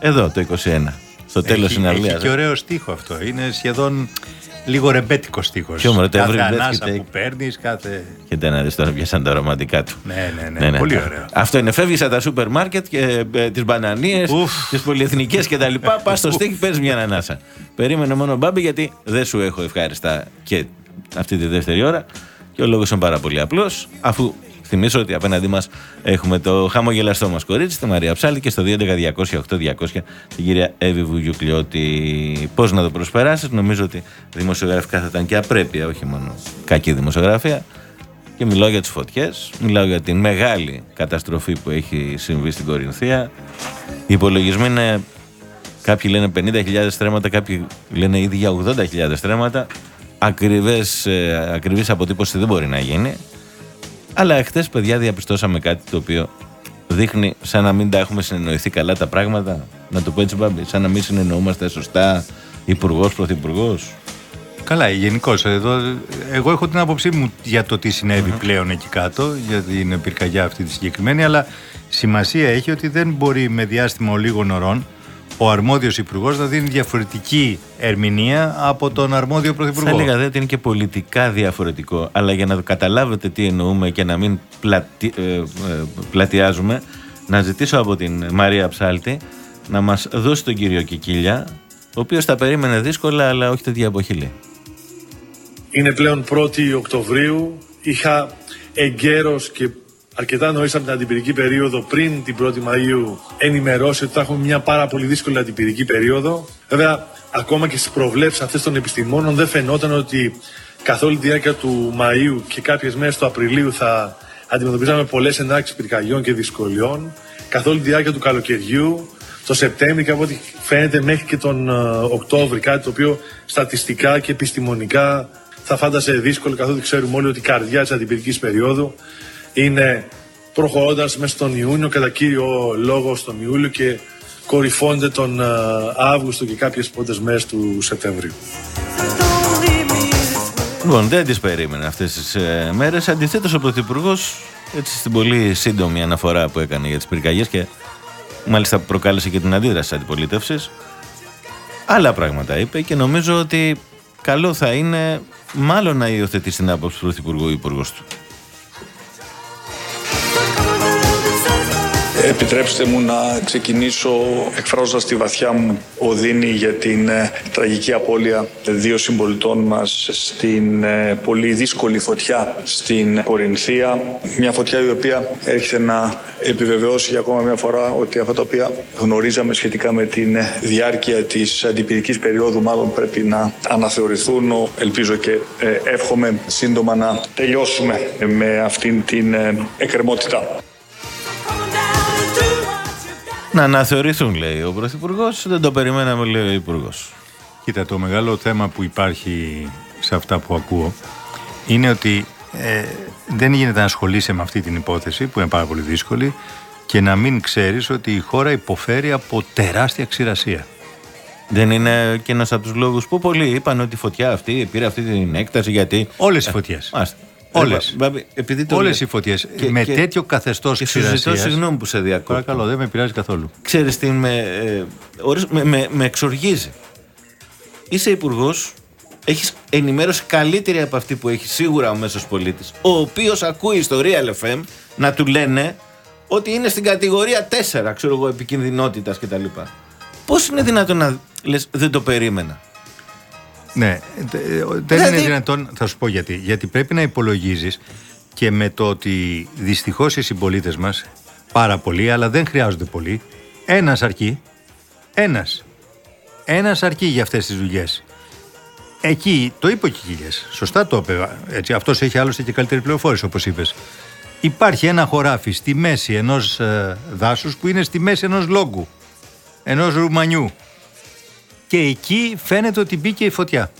εδώ το 21. Στο τέλος συναυλίας. Έχει και ωραίο στίχο αυτό. Είναι σχεδόν λίγο ρεμπέτικος στίχος. Ποιο μωρέ, κάθε ανάσα που παίρνεις, κάθε. Και να δει τώρα πιάσαν τα ρομαντικά του. Ναι, ναι, ναι. ναι, ναι πολύ ωραίο. Αυτό είναι. Φεύγεις από τα σούπερ μάρκετ και ε, τις μπανανίες, τις πολυεθνικές κτλ. Πας στο στίχη, παίρνεις μια ανάσα. Περίμενε μόνο μπάμπι γιατί δεν σου έχω ευχάριστα και αυτή τη δεύτερη ώρα. Και ο λόγος είναι πάρα πολύ απλός. Αφού θυμίσω ότι απέναντί μας έχουμε το χαμογελαστό μας κορίτσι, τη Μαρία Ψάλη και στο 211-200-8200 την κυρία Εύη Βουγιουκλιώτη. Πώς να το προσπεράσεις, νομίζω ότι δημοσιογραφικά θα ήταν και απρέπεια, όχι μόνο κακή δημοσιογραφία. Και μιλάω για τις φωτιές, μιλάω για την μεγάλη καταστροφή που έχει συμβεί στην Κορινθία. Οι υπολογισμοί είναι. Κάποιοι λένε 50.000 στρέμματα, κάποιοι λένε ήδη για 80.000 στρέμματα. Ακριβές, ε, ακριβής αποτύπωση δεν μπορεί να γίνει. Αλλά εχθέ, παιδιά, διαπιστώσαμε κάτι το οποίο δείχνει σαν να μην τα έχουμε συνεννοηθεί καλά τα πράγματα. Να το πω έτσι, Μπάμπη, σαν να μην συνεννοούμαστε σωστά υπουργός, πρωθυπουργός. Καλά, γενικώς. Εγώ έχω την άποψή μου για το τι συνεβη πλέον εκεί κάτω, για την πυρκαγιά αυτή τη συγκεκριμένη, αλλά σημασία έχει ότι δεν μπορεί με διάστημα λίγων ωρών ο αρμόδιος υπουργός να δίνει διαφορετική ερμηνεία από τον αρμόδιο πρωθυπουργό. Θα έλεγα ότι είναι και πολιτικά διαφορετικό, αλλά για να το καταλάβετε τι εννοούμε και να μην πλατι, ε, ε, πλατιάζουμε, να ζητήσω από την Μαρία Ψάλτη να μας δώσει τον κύριο Κικίλια, ο οποίος τα περίμενε δύσκολα, αλλά όχι τέτοια αποχηλή. Είναι πλέον 1η Οκτωβρίου. Είχα εγκαίρως και αρκετά νωρίς από την αντιπυρική περίοδο, πριν την 1η Μαου, ενημερώσει ότι θα έχουμε μια πάρα πολύ δύσκολη αντιπυρική περίοδο. Βέβαια, ακόμα και στις προβλέψεις αυτές των επιστημόνων δεν φαινόταν ότι καθ' όλη τη διάρκεια του Μαΐου και κάποιες μέρες του Απριλίου θα αντιμετωπίζαμε πολλές ενάξει πυρκαγιών και δυσκολιών. Καθ' όλη τη διάρκεια του καλοκαιριού, το Σεπτέμβριο και από ό,τι φαίνεται μέχρι και τον uh, Οκτώβρη, κάτι το οποίο στατιστικά και επιστημονικά θα φάντασε δύσκολο, καθότι ξέρουμε όλοι ότι η καρδιά της αντιπυρικής περίοδου είναι προχωρώντας μέσα στον Ιούνιο, κατά κύριο λόγο στον Ιούλιο και κορυφώνται τον Αύγουστο και κάποιες πρώτες μέρες του Σεπτεμβρίου. Λοιπόν, δεν τις περίμενε αυτές τις ε, μέρες. Αντιθέτως, ο Πρωθυπουργός, έτσι στην πολύ σύντομη αναφορά που έκανε για τις πυρκαγιές και μάλιστα προκάλεσε και την αντίδραση τη αντιπολίτευσης, άλλα πράγματα είπε και νομίζω ότι καλό θα είναι μάλλον να υιοθετήσει την άποψη του Πρωθυπουργού ή Υπουργός του. Επιτρέψτε μου να ξεκινήσω εκφράζοντας τη βαθιά μου οδύνη για την ε, τραγική απώλεια δύο συμπολιτών μας στην ε, πολύ δύσκολη φωτιά στην Κορινθία. Μια φωτιά η οποία έρχεται να επιβεβαιώσει για ακόμα μια φορά ότι αυτά τα οποία γνωρίζαμε σχετικά με την ε, διάρκεια της αντιπυρικής περίοδου μάλλον πρέπει να αναθεωρηθούν. Ελπίζω και εύχομαι σύντομα να τελειώσουμε με αυτήν την εκκρεμότητα. Να αναθεωρηθούν, λέει ο Πρωθυπουργός. Δεν το περιμέναμε, λέει ο Υπουργός. Κοίτα, το μεγάλο θέμα που υπάρχει σε αυτά που ακούω είναι ότι ε, δεν γίνεται να ασχολείσαι με αυτή την υπόθεση που είναι πάρα πολύ δύσκολη και να μην ξέρεις ότι η χώρα υποφέρει από τεράστια ξηρασία. Δεν είναι και ένας από τους λόγους που πολλοί είπαν ότι η φωτιά αυτή πήρε αυτή την έκταση γιατί. Όλες οι φωτιές. Όλες. Όλες οι φωτιές. Με και, τέτοιο καθεστώς ξηρασία. Ζητώ συγγνώμη που σε διακόπτω. Παρακαλώ, δεν με πειράζει καθόλου. Ξέρεις τι με, ε, με, με, με εξοργίζει. Είσαι υπουργός, έχεις ενημέρωση καλύτερη από αυτή που έχεις σίγουρα ο μέσος πολίτης, ο οποίος ακούει ιστορία LFM να του λένε ότι είναι στην κατηγορία 4, ξέρω εγώ, επικινδυνότητας κτλ. Πώς είναι δυνατόν να λες, δεν το περίμενα. Ναι, δεν δηλαδή... είναι δυνατόν, θα σου πω γιατί. Γιατί πρέπει να υπολογίζεις και με το ότι δυστυχώς οι συμπολίτες μας, πάρα πολλοί, αλλά δεν χρειάζονται πολλοί, ένας αρκεί, ένας. Ένας αρκεί για αυτές τις δουλειές. Εκεί, το είπε ο Κικίλιας, σωστά το είπε, έτσι, αυτός έχει άλλωστε και καλύτερη πληροφόρηση όπως είπες. Υπάρχει ένα χωράφι στη μέση ενός ε, δάσους που είναι στη μέση ενός λόγκου, ενός ρουμανιού και εκεί φαίνεται ότι μπήκε η φωτιά.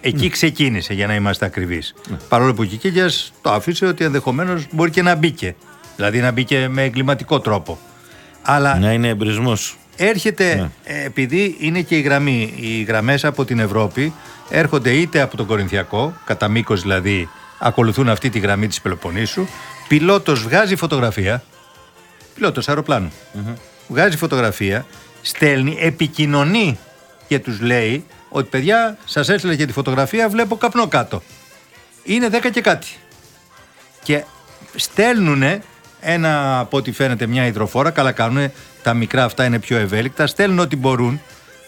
Εκεί ναι. ξεκίνησε για να είμαστε ακριβείς. Ναι. Παρόλο που ο Κικίλια το άφησε ότι ενδεχομένως μπορεί και να μπήκε. Δηλαδή να μπήκε με εγκληματικό τρόπο. Αλλά να είναι εμπρισμός. Έρχεται, ναι. ε, επειδή είναι και η γραμμή, οι γραμμές από την Ευρώπη έρχονται είτε από τον Κορινθιακό, κατά μήκος δηλαδή ακολουθούν αυτή τη γραμμή της Πελοποννήσου. Πιλότος βγάζει φωτογραφία. Πιλότος Βγάζει φωτογραφία, στέλνει, επικοινωνεί και τους λέει ότι παιδιά σας έστειλε και τη φωτογραφία βλέπω καπνό κάτω. Είναι 10 και κάτι. Και στέλνουν ένα από ό,τι φαίνεται μια υδροφόρα, καλά κάνουν, τα μικρά αυτά είναι πιο ευέλικτα, στέλνουν ό,τι μπορούν,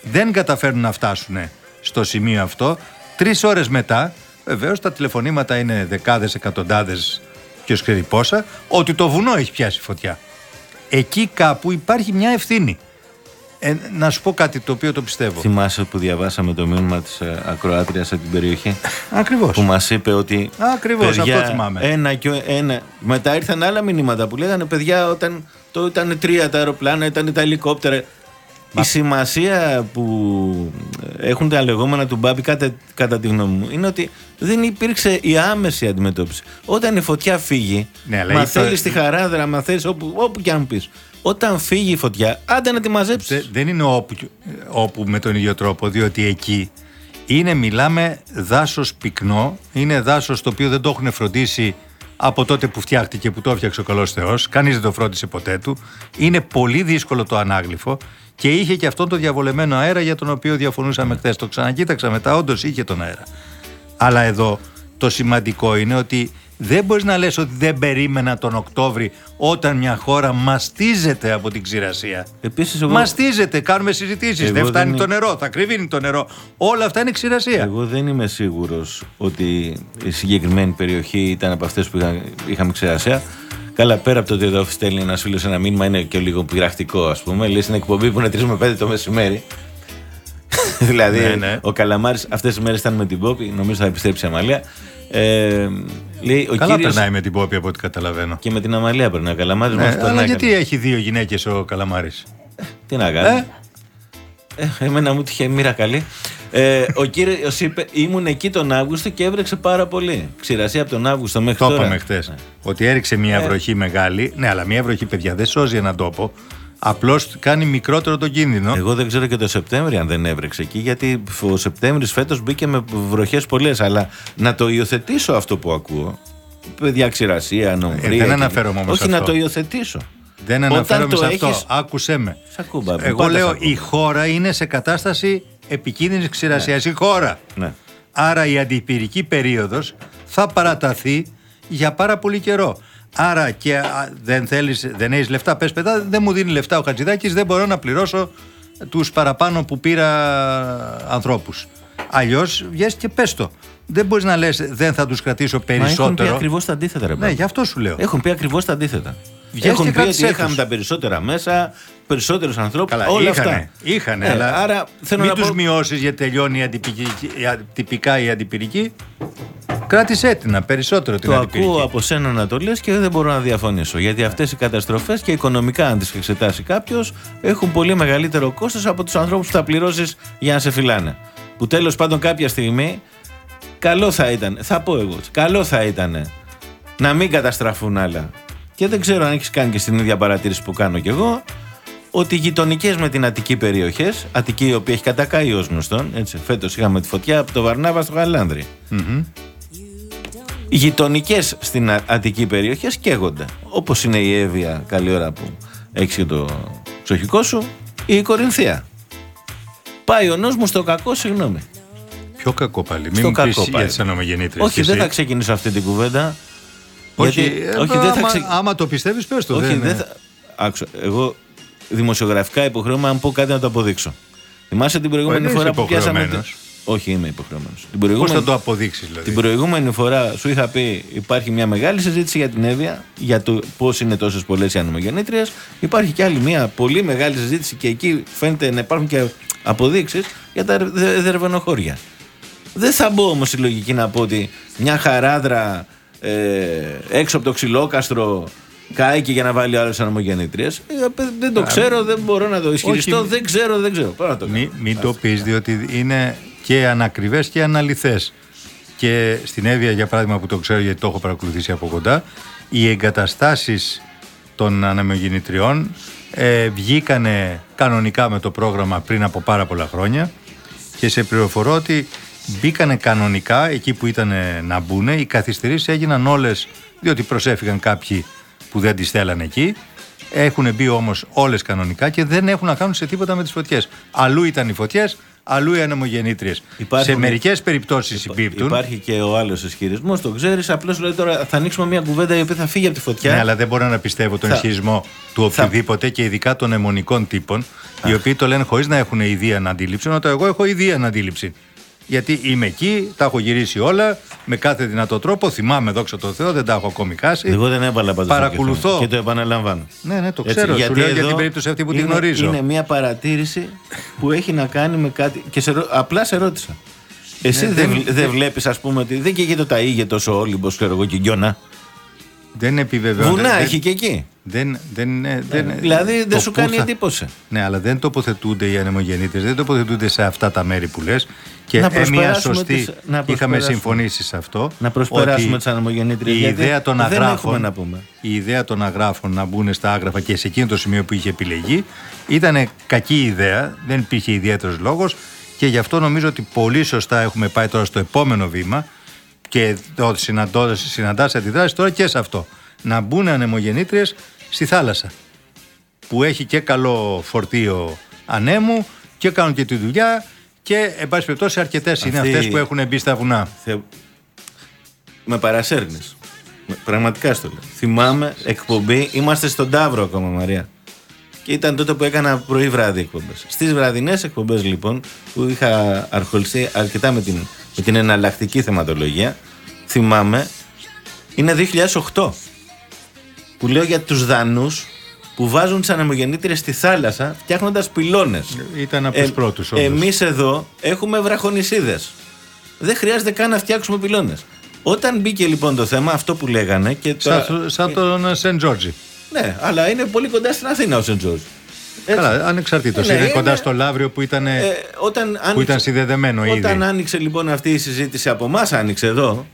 δεν καταφέρνουν να φτάσουν στο σημείο αυτό. Τρεις ώρες μετά, βεβαίως τα τηλεφωνήματα είναι δεκάδες, εκατοντάδες, ποιος ξέρει πόσα, ότι το βουνό έχει πιάσει φωτιά. Εκεί κάπου υπάρχει μια ευθύνη. Ε, να σου πω κάτι το οποίο το πιστεύω. Θυμάσαι που διαβάσαμε το μήνυμα της ε, ακροάτριας από την περιοχή; Ακριβώς. Που μας είπε ότι. Ακριβώς, αυτό θυμάμαι. Ένα και ένα. Μετά ήρθαν άλλα μηνύματα που λέγανε παιδιά όταν το ήταν τρία τα αεροπλάνα, ήταν τα ελικόπτερα. Η σημασία που έχουν τα λεγόμενα του Μπάμπη κατά, κατά τη γνώμη μου είναι ότι δεν υπήρξε η άμεση αντιμετώπιση. Όταν η φωτιά φύγει, ναι, μα θέλεις στη χαράδρα, μα θέλεις όπου, όπου και αν πεις. Όταν φύγει η φωτιά, άντε να τη μαζέψεις. δεν είναι όπου, όπου με τον ίδιο τρόπο, διότι εκεί Είναι, μιλάμε, δάσος πυκνό. Είναι δάσος το οποίο δεν το έχουν φροντίσει από τότε που φτιάχτηκε, που το έφτιαξε ο καλός Θεός. Κανείς δεν το φρόντισε ποτέ του. Είναι πολύ δύσκολο το ανάγλυφο και είχε και αυτόν το διαβολεμένο αέρα για τον οποίο διαφωνούσαμε χθες. Το ξανακοίταξα μετά, όντως είχε τον αέρα. Αλλά εδώ το σημαντικό είναι ότι δεν μπορείς να λες ότι δεν περίμενα τον Οκτώβρη όταν μια χώρα μαστίζεται από την ξηρασία. Επίσης εγώ... Μαστίζεται, κάνουμε συζητήσεις, Εγώ δεν φτάνει δεν το είναι- νερό, θα κρυβίνει το νερό. Όλα αυτά είναι ξηρασία. Εγώ δεν είμαι σίγουρος ότι η συγκεκριμένη περιοχή ήταν από αυτές που είχα, είχαμε ξερασία. Καλά, πέρα από το ότι εδώ στέλνει ένας φίλος ένα μήνυμα, είναι και λίγο πειραχτικό, ας πούμε. Λέει στην εκπομπή που είναι 3 με 5 το μεσημέρι. δηλαδή, Ναι, ναι. ο Καλαμάρης αυτές τις μέρες ήταν με την Πόπη, νομίζω θα επιστρέψει η Αμαλία. Ε, λέει, ο Καλά κύριος- περνάει με την Πόπη από ό,τι καταλαβαίνω. Και με την Αμαλία περνάει ο Καλαμάρης. Ναι, αλλά γιατί έχει δύο γυναίκες ο Καλαμάρης; Τι να κάνει. Ε; Ε, εμένα μου τυχε μοίρα καλή. Ε, ο κύριο είπε: Ήμουν εκεί τον Αύγουστο και έβρεξε πάρα πολύ. Ξηρασία από τον Αύγουστο μέχρι Το τώρα. είπαμε χθες. Ότι έριξε μια Ε. βροχή μεγάλη. Ναι, αλλά μια βροχή, παιδιά, δεν σώζει έναν τόπο. Απλώς κάνει μικρότερο τον κίνδυνο. Εγώ δεν ξέρω και το Σεπτέμβρη αν δεν έβρεξε εκεί, γιατί ο Σεπτέμβρη φέτος μπήκε με βροχές πολλές. Αλλά να το υιοθετήσω αυτό που ακούω. Παιδιά, ξηρασία, νομβρία. Ε, δεν και- αναφέρομαι όμως Όχι, σε να αυτό. το υιοθετήσω. Δεν Όταν αναφέρομαι το σε αυτό. έχεις- Άκουσέ με. Σ' ακούω, μπαμπή, Εγώ πάντα σ' λέω ακούω. η χώρα είναι σε κατάσταση επικίνδυνης ξηρασίας. Η χώρα. Ναι. Άρα η αντιπυρική περίοδος θα παραταθεί για πάρα πολύ καιρό. Άρα και α, δεν, θέλεις, δεν έχεις λεφτά, πες πετά, δεν μου δίνει λεφτά ο Χατζηδάκης, δεν μπορώ να πληρώσω τους παραπάνω που πήρα ανθρώπους. Αλλιώς βγες και πες το. Δεν μπορείς να λες δεν θα τους κρατήσω Μα έχουν πει περισσότερο. ακριβώς τα αντίθετα, ρε Ναι, μπαμπή. γι' αυτό σου λέω. Έχουν πει ακριβώς τα αντίθετα. Βγες Έχουν και πει ότι κράτησέ είχαμε τους. τα περισσότερα μέσα, περισσότερους ανθρώπους. Καλά, όλα είχανε, αυτά. είχανε, Ε, αλλά άρα θέλω μην να τους πω. μειώσεις γιατί τελειώνει η αντιπική- η ατυπικά η αντιπυρική. Κράτησέ την περισσότερο την Το αντιπυρική. ακούω από σένα να το λες και δεν μπορώ να διαφωνήσω. Γιατί αυτές οι καταστροφές και οικονομικά, αν τις εξετάσει κάποιος, έχουν πολύ μεγαλύτερο κόστος από τους ανθρώπους που θα πληρώσεις για να σε φυλάνε. Που τέλος πάντων κάποια στιγμή, καλό θα ήταν, θα πω εγώ, καλό θα ήταν να μην καταστραφούν άλλα. Και δεν ξέρω αν έχεις κάνει και στην ίδια παρατήρηση που κάνω κι εγώ, ότι γειτονικές με την Αττική περιοχές, Αττική η οποία έχει κατακαεί ως γνωστόν, έτσι, φέτος είχαμε τη φωτιά από το Βαρνάβα στο Γαλάνδρι. Οι γειτονικές στην Α- Αττική περιοχές καίγονται. Όπως είναι η Εύβοια, καλή ώρα που έχεις και το ψυχικό σου, ή η Κορινθία. Πάει ο νους μου στο κακό, συγγνώμη. Πιο κακό πάλι. Μην Στο μου κακό πεις πάλι. για τι ανομογεννήτριε. Όχι, δεν θα ξεκινήσω αυτή την κουβέντα. Όχι, γιατί- ε, όχι, δεν θα άμα, ξε- άμα το πιστεύεις, πες το. Όχι, δεν, δεν θα. Άκουσα, εγώ δημοσιογραφικά υποχρεώμαι αν πω κάτι να το αποδείξω. Θυμάσαι την προηγούμενη δεν είσαι φορά που πιάσαμε. υποχρεωμένος. Όχι, είμαι υποχρεωμένος. Την Πώς προηγούμενη... θα το αποδείξεις, δηλαδή; Την προηγούμενη φορά σου είχα πει υπάρχει μια μεγάλη συζήτηση για την Εύβοια, για το πώς είναι τόσες πολλές οι ανομογεννήτριε. Υπάρχει και άλλη μια πολύ μεγάλη συζήτηση και εκεί φαίνεται να υπάρχουν και αποδείξεις για τα δε- δερβενοχώρια. Δεν θα μπω όμως η λογική να πω ότι μια χαράδρα ε, έξω από το ξυλόκαστρο κάηκε για να βάλει άλλες ανομογεννήτριε. δεν το ξέρω, δεν μπορώ να το ισχυριστώ, όχι. δεν ξέρω, δεν ξέρω. Πάω να το κάνω. Μην, μην το πεις, διότι είναι και ανακριβές και αναλυθές. Και στην Εύβοια, για παράδειγμα, που το ξέρω γιατί το έχω παρακολουθήσει από κοντά, οι εγκαταστάσεις των αναμογεννητριών ε, βγήκανε κανονικά με το πρόγραμμα πριν από πάρα πολλά χρόνια και σε πληροφορώ ότι μπήκανε κανονικά εκεί που ήταν να μπουν. Οι καθυστερήσεις έγιναν όλες διότι προσέφηκαν κάποιοι που δεν τις θέλανε εκεί. Έχουν μπει όμως όλες κανονικά και δεν έχουν να κάνουν σε τίποτα με τις φωτιές. Αλλού ήταν οι φωτιές, αλλού οι ανεμογεννήτριες. Υπάρχουν- Σε μερικές περιπτώσεις συμπίπτουν. Υπάρχει και ο άλλος ισχυρισμός, το ξέρεις. Απλώς λέει τώρα θα ανοίξουμε μια κουβέντα η οποία θα φύγει από τη φωτιά. Ναι, αλλά δεν μπορώ να πιστεύω τον Θα- ισχυρισμό του θα- οποιοδήποτε και ειδικά των αιμονικών τύπων, οι οποίοι το λένε χωρίς να έχουν ιδία αντίληψη, ενώ το εγώ έχω ιδία αντίληψη. Γιατί είμαι εκεί, τα έχω γυρίσει όλα με κάθε δυνατό τρόπο. Θυμάμαι, δόξα τω Θεώ, δεν τα έχω ακόμη χάσει. Εγώ δεν έβαλα πάντως το Παρακολουθώ. κεφάλι Και το επαναλαμβάνω. Ναι, ναι, το Έτσι, ξέρω. γιατί Σου λέω για εδώ την περίπτωση αυτή που τη είναι- γνωρίζω. Είναι μια παρατήρηση που έχει να κάνει με κάτι. Και σε, ρω- απλά σε ρώτησα. Εσύ Ναι, δεν, δεν- δεν, βλέπεις, ας πούμε, ότι δεν καίγεται το ταΐ τόσο όλυμπος, ξέρω εγώ, και γκιόνα. Δεν επιβεβαιώνεται. Βουνά δεν- έχει και εκεί. Δεν, δεν, ε, δεν, δηλαδή το δεν σου πού κάνει θα- εντύπωση. Ναι, αλλά δεν τοποθετούνται οι ανεμογεννήτες, δεν τοποθετούνται σε αυτά τα μέρη που λες και Να ε, μια προσπεράσουμε σωστή, τις- να είχαμε προσπεράσουμε. συμφωνήσει σε αυτό. Να προσπεράσουμε ότι τις ανεμογεννήτριες, Η γιατί ιδέα των δεν έχουμε αγράφων, να πούμε. η ιδέα των αγράφων να μπουν στα άγραφα και σε εκείνο το σημείο που είχε επιλεγεί ήταν κακή ιδέα, δεν υπήρχε ιδιαίτερος λόγος και γι' αυτό νομίζω ότι πολύ σωστά έχουμε πάει τώρα στο επόμενο βήμα και συναντάς αντιδράσεις τώρα και σε αυτό. Να μπουν ανεμογεννήτριες στη θάλασσα που έχει και καλό φορτίο ανέμου και κάνουν και τη δουλειά και εν πάση περιπτώσει αρκετές είναι αυτές που έχουν μπει στα βουνά. Θε... Με παρασέρνεις. Πραγματικά στο λέω. Θυμάμαι εκπομπή, είμαστε στον Ταύρο ακόμα Μαρία. Και ήταν τότε που έκανα πρωί βράδυ εκπομπές. Στις βραδινές εκπομπές λοιπόν, που είχα αρχοληθεί αρκετά με την, με την εναλλακτική θεματολογία, θυμάμαι, είναι 2008. Που λέω για τους Δανούς που βάζουν τις ανεμογεννήτριες στη θάλασσα φτιάχνοντας πυλώνες. Ήταν από τους ε, πρώτου. Εμείς εδώ έχουμε βραχονισίδες. Δεν χρειάζεται καν να φτιάξουμε πυλώνες. Όταν μπήκε λοιπόν το θέμα, αυτό που λέγανε. Και τώρα... Σαν, σαν τον Σεντ Τζόρτζι. Ναι, αλλά είναι πολύ κοντά στην Αθήνα ο Σεντ Τζόρτζι. Καλά, ανεξαρτήτως. Ναι, είναι, κοντά στο Λαύριο που ήταν, ε, όταν άνοιξε, που ήταν συνδεδεμένο ήδη. Όταν άνοιξε λοιπόν αυτή η συζήτηση από εμάς, άνοιξε εδώ.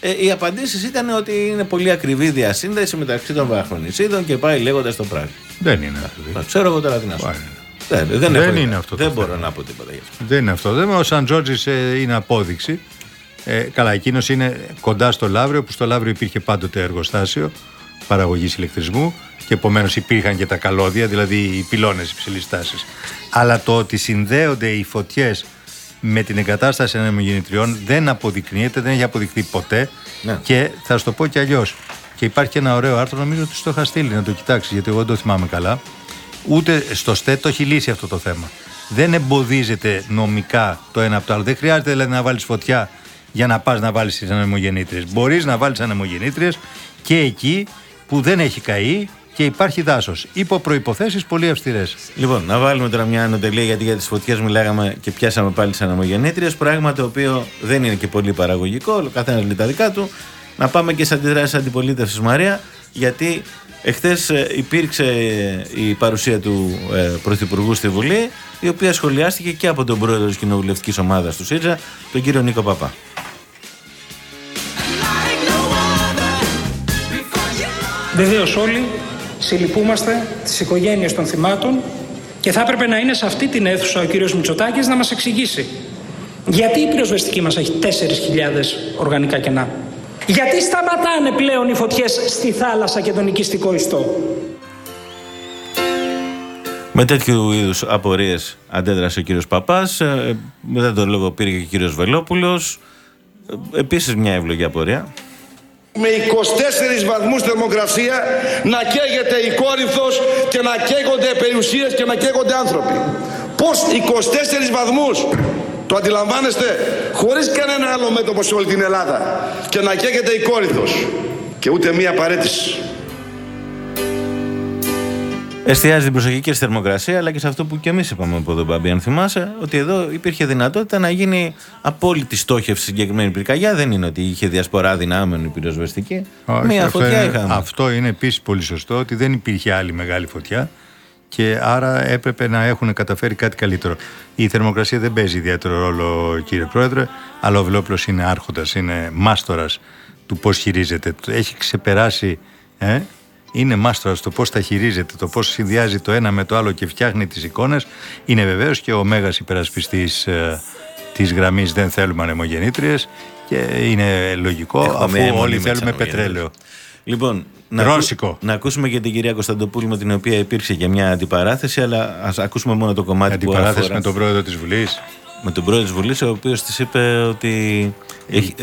Ε, οι απαντήσεις ήταν ότι είναι πολύ ακριβή διασύνδεση μεταξύ των βαχονισίδων και πάει λέγοντας το πράγμα. Δεν είναι αυτό. Ξέρω εγώ τώρα τι να σου Δεν, δεν, δεν είναι αυτό. Δεν μπορώ να πω τίποτα γι' αυτό. Δεν είναι αυτό. Δεν, ο Σαν Τζόρτζης ε, είναι απόδειξη. Ε, καλά, εκείνος είναι κοντά στο Λαύριο, που στο Λαύριο υπήρχε πάντοτε εργοστάσιο παραγωγής ηλεκτρισμού και επομένως υπήρχαν και τα καλώδια, δηλαδή οι πυλώνες υψηλής τάσης. Αλλά το ότι συνδέονται οι φωτιές με την εγκατάσταση ανεμογεννητριών δεν αποδεικνύεται, δεν έχει αποδειχθεί ποτέ. Ναι. Και θα σου το πω κι αλλιώς. Και υπάρχει και ένα ωραίο άρθρο, νομίζω ότι στο είχα στείλει να το κοιτάξεις, γιατί εγώ δεν το θυμάμαι καλά. Ούτε στο ΣΤΕ το έχει λύσει αυτό το θέμα. Δεν εμποδίζεται νομικά το ένα από το άλλο. Δεν χρειάζεται δηλαδή να βάλεις φωτιά για να πας να βάλεις τις ανεμογεννήτριε. Μπορείς να βάλεις ανεμογεννήτριε και εκεί που δεν έχει καεί και υπάρχει δάσος. Υπό προποθέσει πολύ αυστηρές. Λοιπόν, να βάλουμε τώρα μια ανωτελεία γιατί για τις φωτιές μιλάγαμε και πιάσαμε πάλι τι ανεμογεννήτριε. Πράγμα το οποίο δεν είναι και πολύ παραγωγικό, ο καθένας λέει τα δικά του. Να πάμε και σε αντιδράσεις αντιπολίτευσης Μαρία, γιατί εχθές ε, υπήρξε η παρουσία του ε, Πρωθυπουργού στη Βουλή, η οποία σχολιάστηκε και από τον πρόεδρο της κοινοβουλευτικής ομάδας του ΣΥΡΙΖΑ, τον κύριο Νίκο Παπά. Βεβαίως όλοι συλληπούμαστε τις οικογένειες των θυμάτων και θα έπρεπε να είναι σε αυτή την αίθουσα ο κύριος Μητσοτάκης να μας εξηγήσει γιατί η πυροσβεστική μας έχει 4.000 οργανικά κενά. Γιατί σταματάνε πλέον οι φωτιές στη θάλασσα και τον οικιστικό ιστό. Με τέτοιου είδους απορίες αντέδρασε ο κύριος Παπάς. Ε, μετά τον λόγο πήρε και ο κύριος Βελόπουλος. Ε, Επίσης μια εύλογη απορία με 24 βαθμούς θερμοκρασία να καίγεται η Κόρινθος και να καίγονται περιουσίες και να καίγονται άνθρωποι. Πώς 24 βαθμούς; Το αντιλαμβάνεστε; Χωρίς κανένα άλλο μέτωπο σε όλη την Ελλάδα και να καίγεται η Κόρινθος και ούτε μία παρέτηση. Εστιάζει την προσοχή και στη θερμοκρασία, αλλά και σε αυτό που και εμείς είπαμε από τον Μπαμπή. Αν θυμάσαι, ότι εδώ υπήρχε δυνατότητα να γίνει απόλυτη στόχευση συγκεκριμένη πυρκαγιά. Δεν είναι ότι είχε διασπορά δυνάμεων η πυροσβεστική. Μία φωτιά είχαμε. Αυτό είναι επίσης πολύ σωστό, ότι δεν υπήρχε άλλη μεγάλη φωτιά και άρα έπρεπε να έχουν καταφέρει κάτι καλύτερο. Η θερμοκρασία δεν παίζει ιδιαίτερο ρόλο, κύριε Πρόεδρε, αλλά ο Βελόπουλο είναι άρχοντας, είναι μάστορας του πώς χειρίζεται. Έχει ξεπεράσει ε, είναι μάστορας στο πώς τα χειρίζεται, το πώς συνδυάζει το ένα με το άλλο και φτιάχνει τις εικόνες. Είναι βεβαίως και ο μέγας υπερασπιστής ε, της γραμμής Δεν θέλουμε ανεμογεννήτριες και είναι λογικό αφού όλοι θέλουμε πετρέλαιο. Λοιπόν, να, Ρώσικο. να ακούσουμε και την κυρία Κωνσταντοπούλη με την οποία υπήρξε και μια αντιπαράθεση, αλλά ας ακούσουμε μόνο το κομμάτι αντιπαράθεση που αφορά... με τον πρόεδρο της Βουλής με τον πρόεδρο της Βουλής, ο οποίος της είπε ότι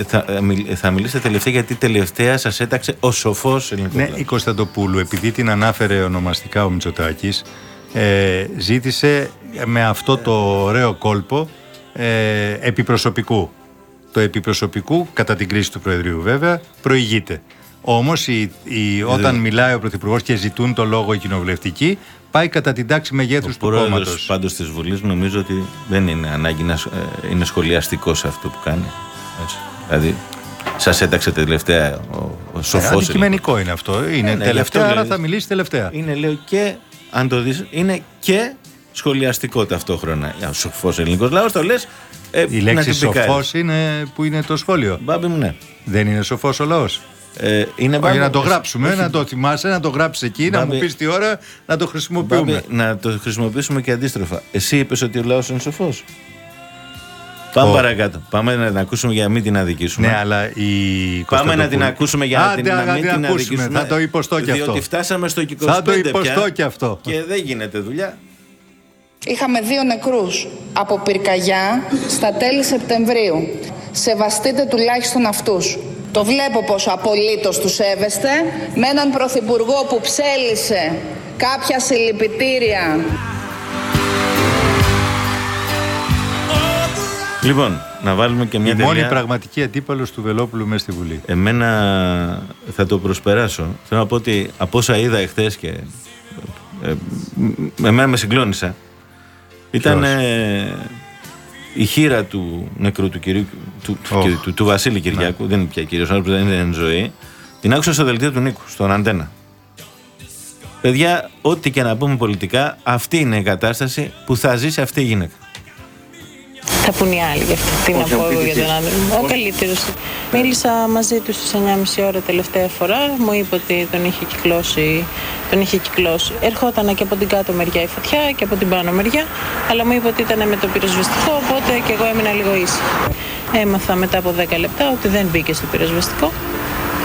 θα, θα μιλήσετε τελευταία γιατί τελευταία σας έταξε ο σοφός ελληνικός. Ναι, η Κωνσταντοπούλου, επειδή την ανάφερε ονομαστικά ο Μητσοτάκης, ε, ζήτησε με αυτό το ωραίο κόλπο ε, επιπροσωπικού. Το επιπροσωπικού, κατά την κρίση του Προεδρείου βέβαια, προηγείται. Όμως, όταν μιλάει ο Πρωθυπουργός και ζητούν το λόγο οι κοινοβουλευτικοί, πάει κατά την τάξη μεγέθους του κόμματος. Ο πάντως της Βουλής νομίζω ότι δεν είναι ανάγκη να ε, είναι σχολιαστικός σε αυτό που κάνει. Έτσι. Δηλαδή, σας έταξε τελευταία ο, ο σοφός. Ε, αντικειμενικό είναι αυτό. Είναι ναι, τελευταία, άρα θα μιλήσει τελευταία. Είναι, λέω, και αν το δεις, είναι και σχολιαστικό ταυτόχρονα. Ο σοφός ελληνικός λαός το λες. Ε, Η λέξη σοφός είναι που είναι το σχόλιο. Μπάμπη μου, ναι. Δεν είναι σοφός ο λαός. Ε, είναι Όχι, να το γράψουμε, να το θυμάσαι, να το γράψεις εκεί, να μου πεις τι ώρα να το χρησιμοποιούμε. να το χρησιμοποιήσουμε και αντίστροφα. Εσύ είπες ότι ο λαός είναι σοφός. Πάμε παρακάτω. Πάμε να την ακούσουμε για να μην την αδικήσουμε. Ναι, αλλά η. Πάμε να την ακούσουμε για να, Άντε, την, να να μην την την ακούσουμε. αδικήσουμε. Θα το υποστώ και αυτό. Διότι φτάσαμε στο 25 Θα το υποστώ πια και αυτό. Και δεν γίνεται δουλειά. Είχαμε δύο νεκρούς από πυρκαγιά στα τέλη Σεπτεμβρίου. Σεβαστείτε τουλάχιστον αυτούς. Το βλέπω πως απολύτως τους σέβεστε με έναν πρωθυπουργό που ψέλισε κάποια συλληπιτήρια Λοιπόν, να βάλουμε και μια Η τελεία. μόνη πραγματική αντίπαλος του Βελόπουλου μέσα στη Βουλή. Εμένα θα το προσπεράσω. Θέλω να πω ότι από όσα είδα εχθές και. Ε, ε, εμένα με συγκλώνησα. Ήταν Ποιος; ε, η χείρα του νεκρού του, κυρίου, του, του, Οχ. του, του, του Βασίλη Κυριάκου, δεν είναι πια κύριος άνθρωπος, δεν είναι εν ζωή. Την άκουσα στο δελτίο του Νίκου, στον Αντένα. Παιδιά, ό,τι και να πούμε πολιτικά, αυτή είναι η κατάσταση που θα ζήσει αυτή η γυναίκα. Θα πούν οι άλλοι γι' αυτό. Τι να πω εγώ για τον άντρα μου. Ο καλύτερος. Μίλησα μαζί του στις 9.30 ώρα τελευταία φορά. Μου είπε ότι τον είχε κυκλώσει. Τον είχε κυκλώσει. Ερχόταν και από την κάτω μεριά η φωτιά και από την πάνω μεριά. Αλλά μου είπε ότι ήταν με το πυροσβεστικό. Οπότε και εγώ έμεινα λίγο ήσυχη. Έμαθα μετά από 10 λεπτά ότι δεν μπήκε στο πυροσβεστικό.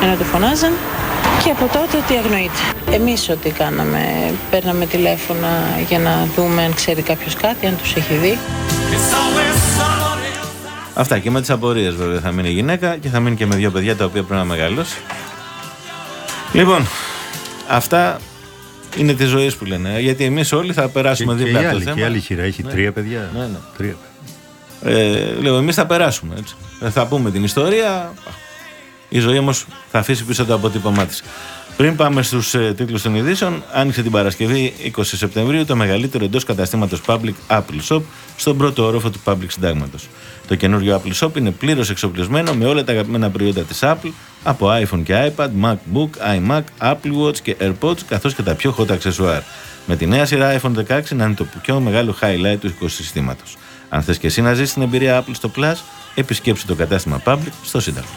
Ενώ το φωνάζαν. Και από τότε ότι αγνοείται. Εμείς ό,τι κάναμε, παίρναμε τηλέφωνα για να δούμε αν ξέρει κάποιος κάτι, αν τους έχει δει. Αυτά και με τις απορίες βέβαια θα μείνει η γυναίκα και θα μείνει και με δύο παιδιά τα οποία πρέπει να μεγαλώσει. Λοιπόν, αυτά είναι τη ζωή που λένε. Γιατί εμείς όλοι θα περάσουμε Και, και δίπλα η από το άλλη, θέμα. και η άλλη χειρά έχει τρία παιδιά. Ναι, ναι. Τρία. Ε, λέω, εμείς θα περάσουμε. Έτσι. Ε, Θα πούμε την ιστορία. Η ζωή όμως θα αφήσει πίσω το αποτύπωμά της. Πριν πάμε στους ε, τίτλους των ειδήσεων, άνοιξε την Παρασκευή 20 Σεπτεμβρίου το μεγαλύτερο εντός καταστήματος Public Apple Shop στον πρώτο όροφο του Public Συντάγματος. Το καινούριο Apple Shop είναι πλήρως εξοπλισμένο με όλα τα αγαπημένα προϊόντα της Apple από iPhone και iPad, MacBook, iMac, Apple Watch και AirPods καθώς και τα πιο hot accessoire. Με τη νέα σειρά iPhone 16 να είναι το πιο μεγάλο highlight του οικοσυστήματος. Αν θες και εσύ να ζήσεις την εμπειρία Apple στο Plus, επισκέψου το κατάστημα Public στο Σύνταγμα.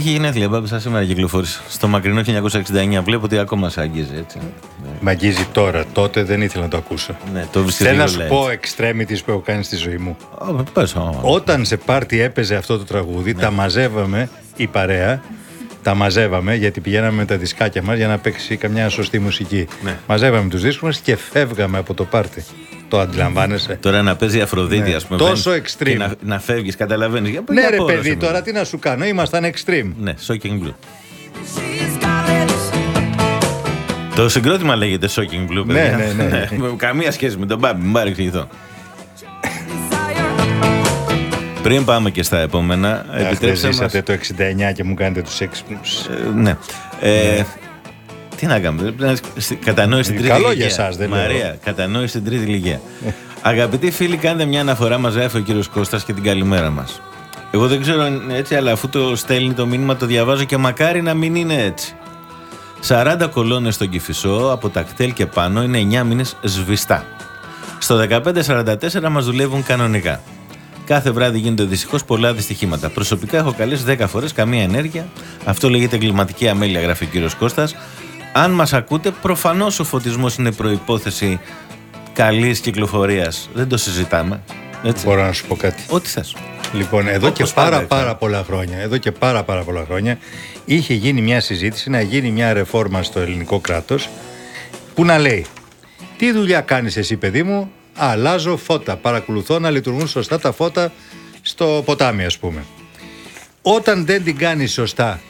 Το τραγουδάκι έχει γενέθλια. Μπάμπησα σήμερα κυκλοφόρησε. Στο μακρινό 1969. Βλέπω ότι ακόμα σε αγγίζει έτσι. Μ' αγγίζει τώρα. Τότε δεν ήθελα να το ακούσω. Ναι, το βρίσκεις Θέλω να λίγο σου light. πω extremities που έχω κάνει στη ζωή μου. Ω, Πες, ω. Όταν σε πάρτι έπαιζε αυτό το τραγούδι, Ναι. τα μαζεύαμε η παρέα. Τα μαζεύαμε γιατί πηγαίναμε με τα δισκάκια μας για να παίξει καμιά σωστή μουσική. Ναι. Μαζεύαμε τους δίσκους μας και φεύγαμε από το πάρτι. Το αντιλαμβάνεσαι. Τώρα να παίζει η Αφροδίτη, Ναι. ας πούμε. Τόσο μπαίνεις extreme. Και να, να φεύγεις, καταλαβαίνεις. Για, Ναι, για ρε πόρος παιδί, εμένα. τώρα τι να σου κάνω, ήμασταν extreme. Ναι, Shocking Blue. She's got it. Το συγκρότημα λέγεται Shocking Blue, παιδιά. ναι, ναι. με καμία σχέση με τον Μπάμπη, μην παρεξηγηθώ. Πριν πάμε και στα επόμενα, Αχ, δεν επιτρέψτε μας... ζήσατε το 69 και μου κάνετε τους έξυπνους. Ε, ναι. Ε, Τι να κάνουμε, πρέπει να στη- κατανόηση στην τρίτη Καλό ηλικία. για εσάς, δεν λέω. Μαρία, κατανόηση στην τρίτη ηλικία. Αγαπητοί φίλοι, κάντε μια αναφορά, μας γράφει ο κύριος Κώστας και την καλημέρα μας. Εγώ δεν ξέρω αν είναι έτσι, αλλά αφού το στέλνει το μήνυμα το διαβάζω και μακάρι να μην είναι έτσι. 40 κολόνες στον Κηφισό, από τα κτέλ και πάνω, είναι 9 μήνες σβηστά. Στο 1544 μας δουλεύουν κανονικά. Κάθε βράδυ γίνονται δυστυχώς πολλά δυστυχήματα. Προσωπικά έχω καλέσει 10 φορές καμία ενέργεια. Αυτό λέγεται εγκληματική αμέλεια, γράφει ο κύριος Κώστας. Αν μας ακούτε, προφανώς ο φωτισμός είναι προπόθεση καλής κυκλοφορίας. Δεν το συζητάμε. Έτσι. Μπορώ να σου πω κάτι. Ό,τι θες. Λοιπόν, εδώ Όπως και πάρα πάντα, πάρα ξέρω. πολλά χρόνια, εδώ και πάρα πάρα πολλά χρόνια είχε γίνει μια συζήτηση να γίνει μια ρεφόρμα στο ελληνικό κράτος που να λέει Τι δουλειά κάνεις εσύ παιδί μου, αλλάζω φώτα, παρακολουθώ να λειτουργούν σωστά τα φώτα στο ποτάμι ας πούμε. Όταν δεν την κάνεις σωστά,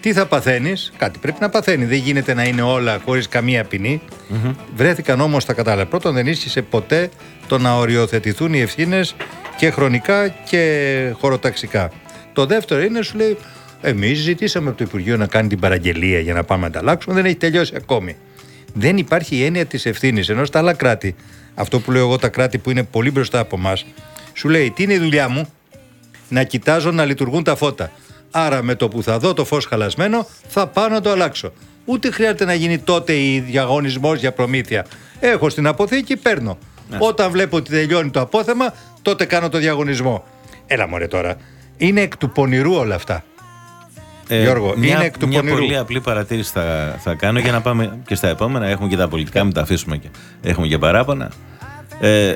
τι θα παθαίνεις, κάτι πρέπει να παθαίνει, δεν γίνεται να είναι όλα χωρίς καμία ποινή. Βρέθηκαν όμως τα κατάλληλα. Πρώτον δεν ίσχυσε ποτέ το να οριοθετηθούν οι ευθύνες και χρονικά και χωροταξικά. Το δεύτερο είναι, σου λέει, εμείς ζητήσαμε από το Υπουργείο να κάνει την παραγγελία για να πάμε να τα αλλάξουμε, δεν έχει τελειώσει ακόμη. Δεν υπάρχει η έννοια της ευθύνης. Ενώ στα άλλα κράτη, αυτό που λέω εγώ τα κράτη που είναι πολύ μπροστά από εμά, σου λέει τι είναι η δουλειά μου, να κοιτάζω να λειτουργούν τα φώτα. Άρα με το που θα δω το φως χαλασμένο θα πάω να το αλλάξω. Ούτε χρειάζεται να γίνει τότε η διαγωνισμός για προμήθεια. Έχω στην αποθήκη, παίρνω. Όταν βλέπω ότι τελειώνει το απόθεμα, τότε κάνω το διαγωνισμό. Έλα μωρέ τώρα. Είναι εκ του πονηρού όλα αυτά. Ε, Γιώργο, μια, είναι εκ του μια πονηρού. πολύ απλή παρατήρηση θα, θα κάνω για να πάμε και στα επόμενα. Έχουμε και τα πολιτικά, μην τα αφήσουμε και έχουμε και παράπονα. Ε,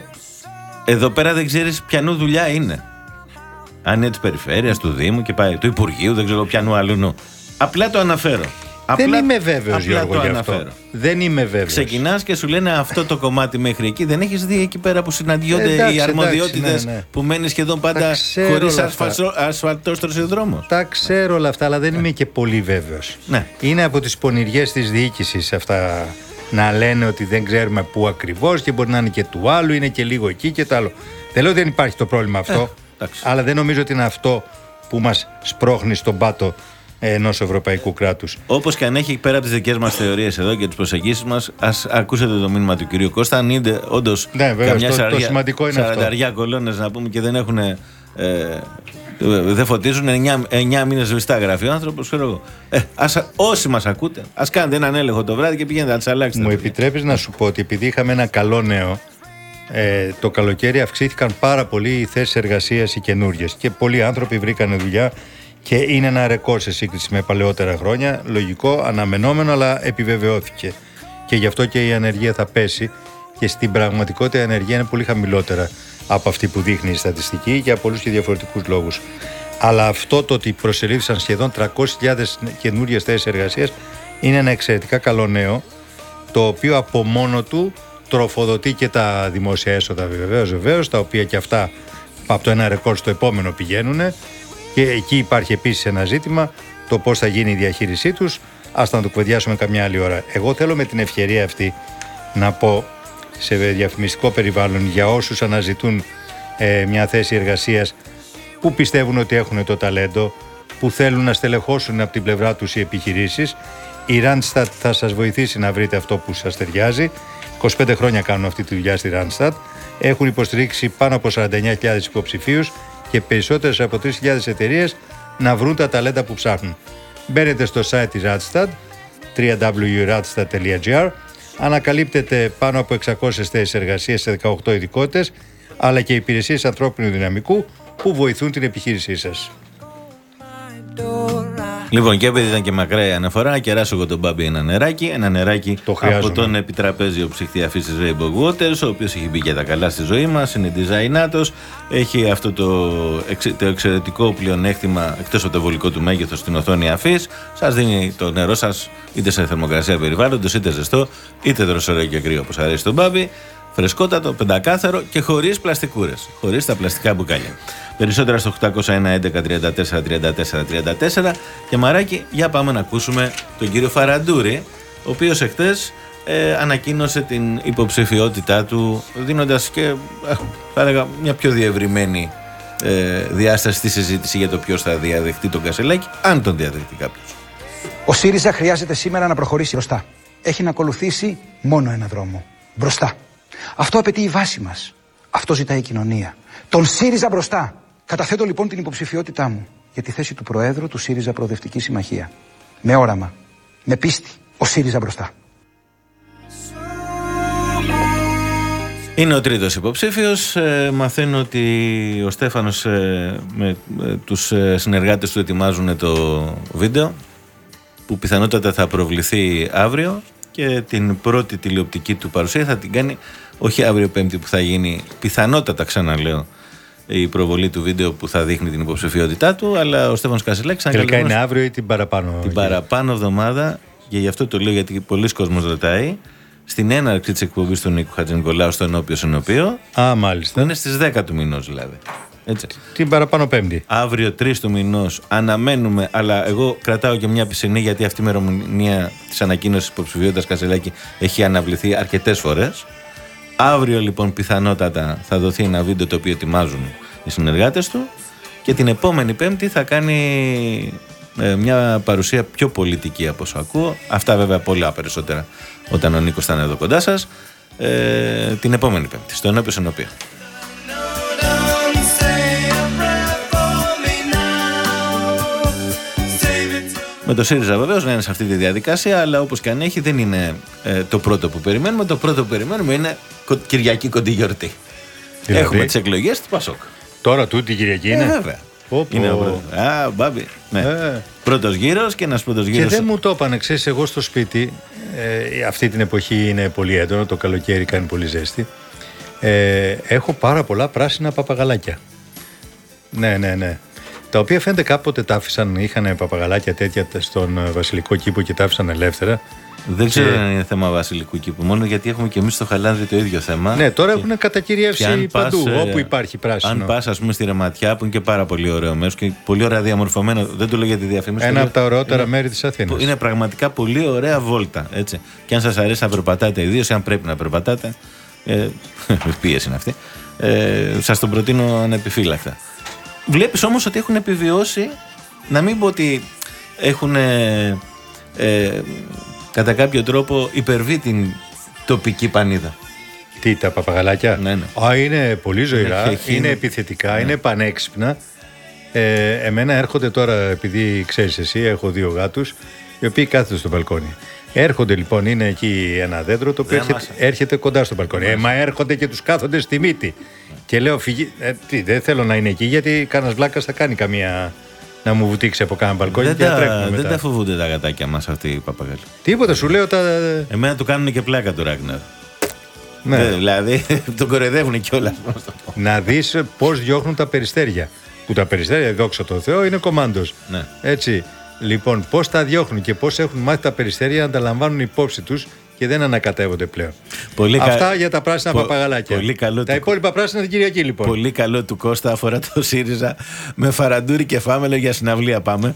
εδώ πέρα δεν ξέρεις ποιανού δουλειά είναι. Αν είναι της περιφέρειας, του Δήμου και πάει, του Υπουργείου, δεν ξέρω ποιανού αλλού. Απλά το αναφέρω. Δεν Απλά- είμαι βέβαιος, απλά Γιώργο, το γι' αυτό. αναφέρω. Δεν είμαι βέβαιος. Ξεκινάς και σου λένε αυτό το κομμάτι μέχρι εκεί. Δεν έχεις δει εκεί πέρα που συναντιόνται Ε, εντάξει, οι αρμοδιότητες εντάξει, ναι, ναι. που μένεις σχεδόν Τα πάντα ξέρω χωρίς όλα αυτά. ασφαλτόστρωση δρόμος. Τα ξέρω όλα αυτά, αλλά δεν είμαι και πολύ βέβαιος. Ναι. Είναι από τις πονηριές της διοίκησης αυτά να λένε ότι δεν ξέρουμε πού ακριβώς και μπορεί να είναι και του άλλου, είναι και λίγο εκεί και το άλλο. Δεν λέω ότι δεν υπάρχει το πρόβλημα αυτό, εντάξει. αλλά δεν νομίζω ότι είναι αυτό που μας σπρώχνει στον πάτο ενός ευρωπαϊκού κράτους. Όπως και αν έχει πέρα από τις δικές μας θεωρίες εδώ και τις προσεγγίσεις μας, ας ακούσετε το μήνυμα του κυρίου Κώστα. Αν είναι όντως Ναι, βεβαίως, το- το σημαντικό είναι αυτό. σαρανταριά κολόνες να πούμε και δεν έχουν. Ε, δεν φωτίζουν 9, 9 μήνες ζεστά γράφει ο άνθρωπος. Ε, ας, όσοι μας ακούτε, ας κάνετε έναν έλεγχο το βράδυ και πηγαίνετε να τις αλλάξετε. Μου επιτρέπεις να σου πω ότι επειδή είχαμε ένα καλό νέο, ε, το καλοκαίρι αυξήθηκαν πάρα πολύ οι θέσεις εργασίας οι καινούριε και πολλοί άνθρωποι βρήκαν δουλειά και είναι ένα ρεκόρ σε σύγκριση με παλαιότερα χρόνια. Λογικό, αναμενόμενο, αλλά επιβεβαιώθηκε. Και γι' αυτό και η ανεργία θα πέσει και στην πραγματικότητα η ανεργία είναι πολύ χαμηλότερα από αυτή που δείχνει η στατιστική για πολλούς και διαφορετικούς λόγους. Αλλά αυτό το ότι προσελήφθησαν σχεδόν 300.000 καινούριε θέσεις εργασίας είναι ένα εξαιρετικά καλό νέο το οποίο από μόνο του τροφοδοτεί και τα δημόσια έσοδα βεβαίως, βεβαίως τα οποία και αυτά από το ένα ρεκόρ στο επόμενο πηγαίνουν και εκεί υπάρχει επίσης ένα ζήτημα το πώς θα γίνει η διαχείρισή τους ας να το κουβεντιάσουμε καμιά άλλη ώρα. Εγώ θέλω με την ευκαιρία αυτή να πω σε διαφημιστικό περιβάλλον για όσους αναζητούν ε, μια θέση εργασίας που πιστεύουν ότι έχουν το ταλέντο, που θέλουν να στελεχώσουν από την πλευρά τους οι επιχειρήσεις. Η Randstad θα σας βοηθήσει να βρείτε αυτό που σας ταιριάζει. 25 χρόνια κάνουν αυτή τη δουλειά στη Randstad. Έχουν υποστηρίξει πάνω από 49.000 υποψηφίους και περισσότερες από 3.000 εταιρείες να βρουν τα ταλέντα που ψάχνουν. Μπαίνετε στο site της Randstad, www.radstad.gr Ανακαλύπτετε πάνω από 600 θέσεις εργασίας σε 18 ειδικότητες αλλά και υπηρεσίες ανθρώπινου δυναμικού που βοηθούν την επιχείρησή σας. Λοιπόν, και επειδή ήταν και μακρά η αναφορά, να κεράσω εγώ τον Μπάμπη ένα νεράκι. Ένα νεράκι Το από χρειάζομαι. τον επιτραπέζιο ψυχτή αφή της Rainbow Waters, ο οποίος έχει μπει για τα καλά στη ζωή μας, είναι designato. Έχει αυτό το, εξε- το εξαιρετικό πλεονέκτημα, εκτός από το βολικό του μέγεθος, στην οθόνη αφής. Σας δίνει το νερό σας είτε σε θερμοκρασία περιβάλλοντος, είτε ζεστό, είτε δροσερό και κρύο, όπως αρέσει τον Μπάμπη. Φρεσκότατο, πεντακάθαρο και χωρίς πλαστικούρες. Χωρίς τα πλαστικά μπουκάλια. Περισσότερα στο 801 11 34 34 34. Και μαράκι, για πάμε να ακούσουμε τον κύριο Φαραντούρη, ο οποίος εχθές ε, ανακοίνωσε την υποψηφιότητά του, δίνοντας και ε, θα έλεγα μια πιο διευρυμένη ε, διάσταση στη συζήτηση για το ποιος θα διαδεχτεί τον Κασελάκη, αν τον διαδεχτεί κάποιος. Ο ΣΥΡΙΖΑ χρειάζεται σήμερα να προχωρήσει μπροστά. Έχει να ακολουθήσει μόνο ένα δρόμο. Μπροστά. Αυτό απαιτεί η βάση μας. Αυτό ζητάει η κοινωνία. Τον ΣΥΡΙΖΑ μπροστά. Καταθέτω λοιπόν την υποψηφιότητά μου για τη θέση του Προέδρου του ΣΥΡΙΖΑ Προοδευτική Συμμαχία. Με όραμα. Με πίστη. Ο ΣΥΡΙΖΑ μπροστά. Είναι ο τρίτος υποψήφιος. Ε, μαθαίνω ότι ο Στέφανος ε, με ε, τους ε, συνεργάτες του ετοιμάζουν το βίντεο που πιθανότατα θα προβληθεί αύριο και την πρώτη τηλεοπτική του παρουσία θα την κάνει όχι αύριο Πέμπτη που θα γίνει πιθανότατα ξαναλέω η προβολή του βίντεο που θα δείχνει την υποψηφιότητά του αλλά ο Στέφανος Κασιλάκης σαν Τελικά καλεσμένος- είναι αύριο ή την παραπάνω. την παραπάνω εβδομάδα και γι' αυτό το λέω γιατί πολλοί κόσμος ρωτάει στην έναρξη της εκπομπής του Νίκου Χατζηνικολάου στο ενώπιο συνοπείο. Α, μάλιστα. Είναι στις 10 του μηνός δηλαδή. Έτσι. Την παραπάνω Πέμπτη. Αύριο 3 του μηνός αναμένουμε, αλλά εγώ κρατάω και μια πισινή γιατί αυτή η ημερομηνία της ανακοίνωσης υποψηφιότητας Κασελάκη έχει αναβληθεί αρκετές φορές. Αύριο λοιπόν πιθανότατα θα δοθεί ένα βίντεο το οποίο ετοιμάζουν οι συνεργάτες του και την επόμενη Πέμπτη θα κάνει ε, μια παρουσία πιο πολιτική από όσο ακούω. Αυτά βέβαια πολλά περισσότερα όταν ο Νίκος θα είναι εδώ κοντά σας. Ε, την επόμενη Πέμπτη, στο ενώπιο συνοπείο. Με το ΣΥΡΙΖΑ βεβαίως να είναι σε αυτή τη διαδικασία, αλλά όπως και αν έχει, δεν είναι ε, το πρώτο που περιμένουμε. Το πρώτο που περιμένουμε είναι κο- Κυριακή κοντή γιορτή. Δηλαδή; Έχουμε τις εκλογές του Πασόκ. Τώρα τούτη η Κυριακή Ε, είναι; βέβαια. Πω, πω. Είναι ο πρώτος. Α, μπάμπι. Ναι. Ε. Πρώτος γύρος και ένας πρώτος Και γύρος. δεν μου το είπανε, ξέρεις, εγώ στο σπίτι, ε, αυτή την εποχή είναι πολύ έντονο, το καλοκαίρι κάνει πολύ ζέστη. Ε, έχω πάρα πολλά πράσινα παπαγαλάκια. Ναι, ναι, ναι. Τα οποία φαίνεται κάποτε τα άφησαν, είχαν παπαγαλάκια τέτοια στον ε, βασιλικό κήπο και τα άφησαν ελεύθερα. Δεν ξέρω Και- αν είναι θέμα βασιλικού κήπου. Μόνο γιατί έχουμε και εμείς στο Χαλάνδρι το ίδιο θέμα. Ναι, τώρα Και- έχουν κατακυριεύσει και αν παντού, πας, ε, όπου υπάρχει πράσινο. Αν πας, ας πούμε, στη Ρεματιά που είναι και πάρα πολύ ωραίο μέρος και πολύ ωραία διαμορφωμένο. Δεν το λέω για τη διαφήμιση. το Ένα λέω- από τα ωραιότερα είναι- μέρη της Αθήνας. που Είναι πραγματικά πολύ ωραία βόλτα. Έτσι. Και αν σας αρέσει να περπατάτε, ιδίως αν πρέπει να περπατάτε. Ε, πίεση είναι αυτή. Ε, σας τον προτείνω ανεπιφύλακτα. Βλέπεις όμως ότι έχουν επιβιώσει, να μην πω ότι έχουν ε, ε, κατά κάποιο τρόπο υπερβεί την τοπική πανίδα. Τι, τα παπαγαλάκια; Ναι, ναι. Α, είναι πολύ ζωηρά, Είναι είναι, χεχήν. επιθετικά, είναι πανέξυπνα. Ε, εμένα έρχονται τώρα, επειδή ξέρεις εσύ, έχω δύο γάτους, οι οποίοι κάθονται στο μπαλκόνι. Έρχονται λοιπόν, είναι εκεί ένα δέντρο το οποίο Δεν έρχεται, μάσα. έρχεται κοντά στο μπαλκόνι. Ε, μα έρχονται και τους κάθονται στη μύτη. Και λέω, φυγή, ε, τι, δεν θέλω να είναι εκεί γιατί κανένας βλάκας θα κάνει καμία να μου βουτήξει από κάνα μπαλκόνι Δεν και να τρέχουμε τα, μετά. δεν τα φοβούνται τα γατάκια μας αυτοί οι παπαγάλοι. Τίποτα, σου λέω τα. Εμένα του κάνουν και πλάκα του Ράγνερ. Ναι. Ε, Δηλαδή τον κοροϊδεύουν κιόλας. να δεις πώς διώχνουν τα περιστέρια. Που τα περιστέρια, δόξα τω Θεώ, είναι κομμάντος. Ναι. Έτσι. Λοιπόν, πώς τα διώχνουν και πώς έχουν μάθει τα περιστέρια να τα λαμβάνουν υπόψη τους και δεν ανακατεύονται πλέον. Πολύ κα- Αυτά για τα πράσινα Πο- παπαγαλάκια. πολύ καλό τα το- υπόλοιπα πράσινα την Κυριακή λοιπόν. Πολύ καλό του Κώστα αφορά το ΣΥΡΙΖΑ με φαραντούρι και φάμελο για συναυλία πάμε.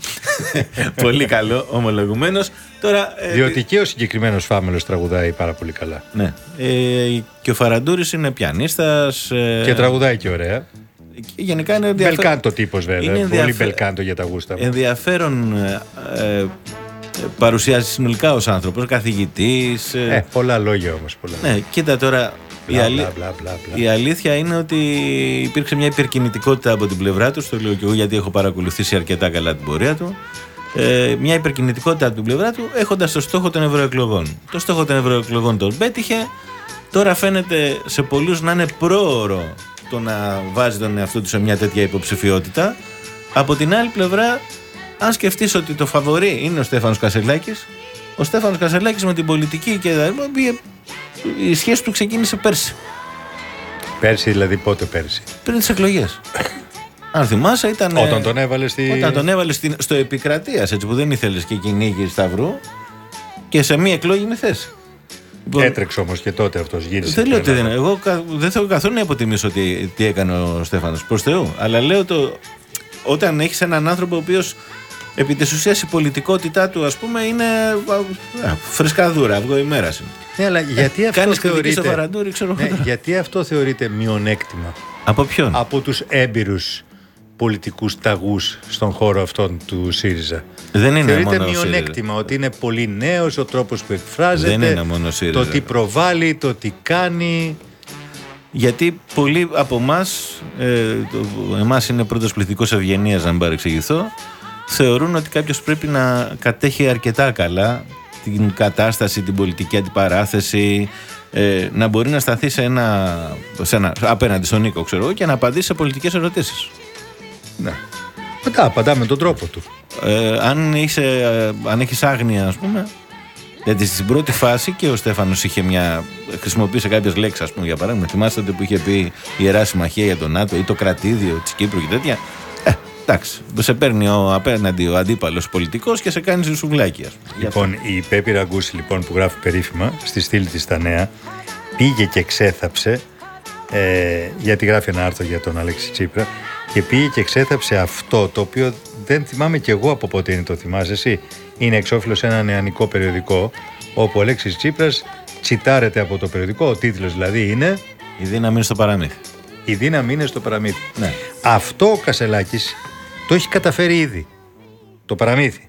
πολύ καλό, ομολογουμένω. Τώρα. ε, Διότι και ο συγκεκριμένος Φάμελος τραγουδάει πάρα πολύ καλά. Ναι. Ε, και ο Φαραντούρης είναι πιανίστας. Ε, Και τραγουδάει και ωραία. και γενικά είναι ενδιαφέρον. Μπελκάντο τύπος βέβαια. Είναι Πολύ ενδιαφε- μπελκάντο για τα γούστα μου. Ενδιαφέρον ε, ε, παρουσιάζει συνολικά ως άνθρωπος, καθηγητής. Ε, πολλά λόγια όμως. Πολλά. Ναι, κοίτα τώρα. η, Μπλα, αλη- μπλα, μπλα, μπλα, μπλα. η αλήθεια είναι ότι υπήρξε μια υπερκινητικότητα από την πλευρά του. Το λέω και εγώ γιατί έχω παρακολουθήσει αρκετά καλά την πορεία του. Ε, μια υπερκινητικότητα από την πλευρά του έχοντας το στόχο των ευρωεκλογών. Το στόχο των ευρωεκλογών τον πέτυχε. Τώρα φαίνεται σε πολλούς να είναι πρόωρο το να βάζει τον εαυτό του σε μια τέτοια υποψηφιότητα. Από την άλλη πλευρά, αν σκεφτείς ότι το φαβορή είναι ο Στέφανος Κασελάκης, ο Στέφανος Κασελάκης με την πολιτική και τα λοιπά, πήγε- η σχέση του ξεκίνησε πέρσι, Πέρσι δηλαδή πότε πέρσι; πριν τις εκλογές. Αν θυμάσαι ήταν... Όταν τον έβαλες στη. Όταν τον έβαλες στην, στο επικρατείας, έτσι που δεν ήθελες και κυνήγη σταυρού και σε μία εκλόγινη θέση. Λοιπόν, Έτρεξε όμως και τότε αυτός γύρισε. δεν λέω ότι τρελά. δεν Εγώ κα- δεν θέλω καθόλου να υποτιμήσω τι, τι έκανε ο Στέφανος προς Θεού. Αλλά λέω το όταν έχεις έναν άνθρωπο ο οποίος επί της ουσίας η πολιτικότητά του ας πούμε είναι α, α, φρεσκαδούρα, αυγό ημέρας είναι. Ναι, αλλά γιατί αυτό κάνεις κριτική θεωρείται. στο Φαραντούρι, ξέρω Ναι, εγώ. γιατί αυτό θεωρείται μειονέκτημα; Από ποιον; από τους έμπειρους πολιτικούς ταγούς στον χώρο αυτόν του ΣΥΡΙΖΑ. Δεν είναι Θεωρείται μόνο ο ΣΥΡΙΖΑ. μειονέκτημα ότι είναι πολύ νέος ο τρόπος που εκφράζεται, Δεν είναι μόνο ο ΣΥΡΙΖΑ. το τι προβάλλει, το τι κάνει. Γιατί πολλοί από εμάς, ε, το- εμάς είναι πρώτος πληθυντικός ευγενίας να μην παρεξηγηθώ, θεωρούν ότι κάποιος πρέπει να κατέχει αρκετά καλά την κατάσταση, την πολιτική αντιπαράθεση, ε, να μπορεί να σταθεί σε ένα, σε ένα, απέναντι στον Νίκο, ξέρω εγώ, και να απαντήσει σε πολιτικές ερωτήσεις. Ναι. Μετά απαντά με τον τρόπο του. Ε, αν, είσαι, ε, αν έχεις άγνοια, ας πούμε, γιατί στην πρώτη φάση και ο Στέφανος είχε μια. χρησιμοποίησε κάποιες λέξεις, ας πούμε, για παράδειγμα. Θυμάστε τότε που είχε πει η Ιερά Συμμαχία για τον ΝΑΤΟ ή το κρατήδιο της Κύπρου και τέτοια. Ε, Εντάξει, σε παίρνει ο απέναντι ο αντίπαλος πολιτικός και σε κάνει σουβλάκι, ας πούμε. Λοιπόν, η Πέπη Ραγκούση λοιπόν, που γράφει περίφημα στη στήλη της στα νέα πήγε και ξέθαψε ε, γιατί γράφει ένα άρθρο για τον Αλέξη Τσίπρα και πήγε και ξέθαψε αυτό το οποίο δεν θυμάμαι κι εγώ από πότε είναι το θυμάσαι εσύ είναι εξώφυλλος σε ένα νεανικό περιοδικό όπου ο Αλέξης Τσίπρας τσιτάρεται από το περιοδικό ο τίτλος δηλαδή είναι Η δύναμη είναι στο παραμύθι. «Η δύναμη είναι στο παραμύθι». Ναι. Αυτό ο Κασελάκης το έχει καταφέρει ήδη. Το παραμύθι.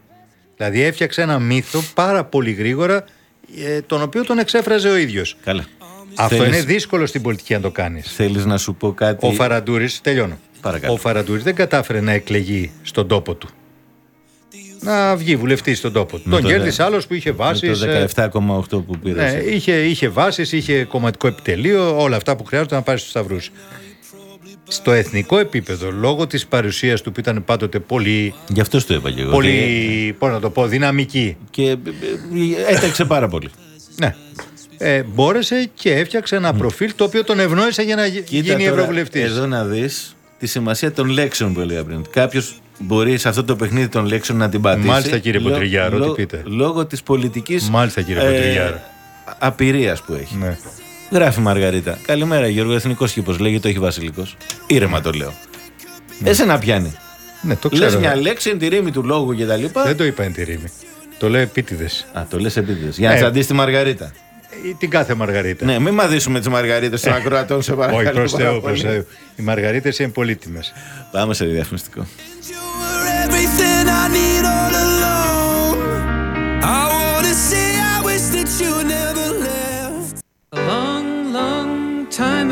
Δηλαδή έφτιαξε ένα μύθο πάρα πολύ γρήγορα ε, τον οποίο τον εξέφραζε ο ίδιος. Καλά. Αυτό Θέλεις- είναι δύσκολο στην πολιτική να το κάνεις. Θέλεις να σου πω κάτι; Ο Φαραντούρης, τελειώνω. Παρακαλώ. Ο Φαραντούρης δεν κατάφερε να εκλεγεί στον τόπο του. Να βγει βουλευτής στον τόπο του. Με Τον το κέρδισε δε- άλλος που είχε με βάσεις. το 17,8 που πήρες. Ναι, είχε, είχε βάσεις, είχε κομματικό επιτελείο, όλα αυτά που χρειάζονται να πάρεις στους σταυρούς. Στο εθνικό επίπεδο, λόγω της παρουσίας του που ήταν πάντοτε πολύ, Γι' αυτό το είπα και εγώ. πολύ πώς να το πω, δυναμική. Και ε, ε, έταξε πάρα πολύ. Ναι. Ε, μπόρεσε και έφτιαξε ένα προφίλ το οποίο τον ευνόησε για να γι- Κοίτα γίνει τώρα, ευρωβουλευτής. Εδώ να δεις τη σημασία των λέξεων που έλεγα πριν. Κάποιος μπορεί σε αυτό το παιχνίδι των λέξεων να την πατήσει. Μάλιστα, κύριε λό- Ποντριγιάρο, τι λό- πείτε. Λόγω της πολιτικής Μάλιστα, κύριε Ποντριγιάρο. απειρίας που έχει. Ναι. Γράφει η Μαργαρίτα. Καλημέρα, Γιώργο. Εθνικός κήπος. Λέγεται, το έχει Βασιλικός. Ήρεμα το λέω. Εσένα πιάνει. Ναι, το Λες ξέρω. μια λέξη, εν τη ρήμη του λόγου κτλ. Δεν το είπα εν τη ρήμη. Το λέω επίτηδες. Α, το λες επίτηδες. Για να Ε. τσαντήσει τη Μαργαρίτα. Την κάθε Μαργαρίτα. Ναι, μην μαδίσουμε τις Μαργαρίτες των ακροατών, σε παρακαλώ. Όχι, προς πάρα Θεού, πολύ. προς Θεού. Οι Μαργαρίτες είναι πολύτιμες. Πάμε σε διαφημιστικό. everything I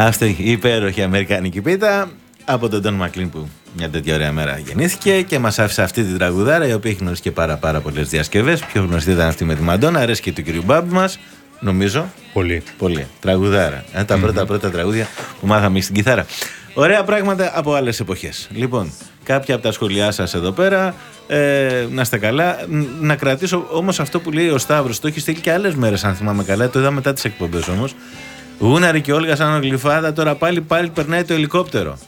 Αυτή η υπέροχη Αμερικάνικη πίτα από τον Τον Μακλίν που μια τέτοια ωραία μέρα γεννήθηκε και μας άφησε αυτή την τραγουδάρα η οποία έχει γνωριστεί και πάρα, πάρα πολλές διασκευές. Πιο γνωστή ήταν αυτή με τη Μαντόνα, αρέσει και του κυρίου Μπάμπη μας. Νομίζω. Πολύ. Πολύ. Τραγουδάρα. Ε, τα πρώτα πρώτα τραγούδια που μάθαμε στην κιθάρα. Ωραία πράγματα από άλλες εποχές. Λοιπόν, κάποια από τα σχόλιά σας εδώ πέρα. Ε, να είστε καλά. Ν- Να κρατήσω όμως αυτό που λέει ο Σταύρος. Το έχει στείλει και άλλες μέρες, αν θυμάμαι καλά. Το είδα μετά τις εκπομπές όμως. Γούναρη και Όλγα σαν γλυφάδα. Τώρα πάλι πάλι περνάει το ελικόπτερο.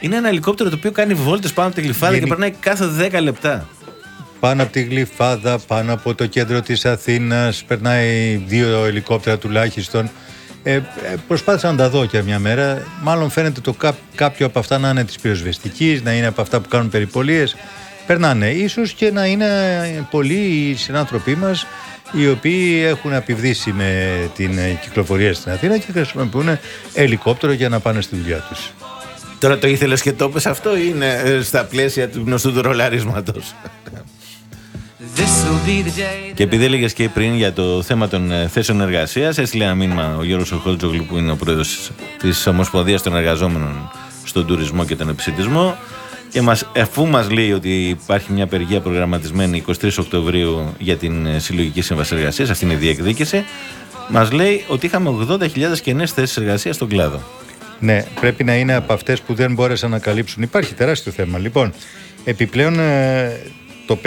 Είναι ένα ελικόπτερο το οποίο κάνει βόλτες πάνω από τη γλυφάδα Γενι- και περνάει κάθε 10 λεπτά. Πάνω από τη Γλυφάδα, πάνω από το κέντρο της Αθήνας, περνάει δύο ελικόπτερα τουλάχιστον. Ε, ε, προσπάθησα να τα δω και μια μέρα. Μάλλον φαίνεται το κά- κάποιο από αυτά να είναι της πυροσβεστικής, να είναι από αυτά που κάνουν περιπολίες. Περνάνε. Ίσως και να είναι πολλοί οι συνάνθρωποι μας οι οποίοι έχουν επιβδίσει με την ε, κυκλοφορία στην Αθήνα και χρησιμοποιούν ελικόπτερο για να πάνε στη δουλειά τους. Τώρα το ήθελες και το είπες αυτό ή είναι ε, στα πλαίσια του γνωστού του ρολαρίσματο. This'll be the day Και επειδή έλεγες και πριν για το θέμα των ε, θέσεων εργασίας, έστειλε ένα μήνυμα ο Γιώργος Οχόλτζογλου, που είναι ο πρόεδρος της Ομοσπονδίας των Εργαζόμενων στον τουρισμό και τον επισητισμό. Και μας, αφού μας λέει ότι υπάρχει μια απεργία προγραμματισμένη 23 Οκτωβρίου για την ε, συλλογική σύμβαση εργασίας, αυτή είναι η διεκδίκηση, μας λέει ότι είχαμε 80.000 κενές θέσεις εργασίας στον κλάδο. Ναι, πρέπει να είναι από αυτές που δεν μπόρεσαν να καλύψουν. Υπάρχει τεράστιο θέμα. Λοιπόν, επιπλέον ε, το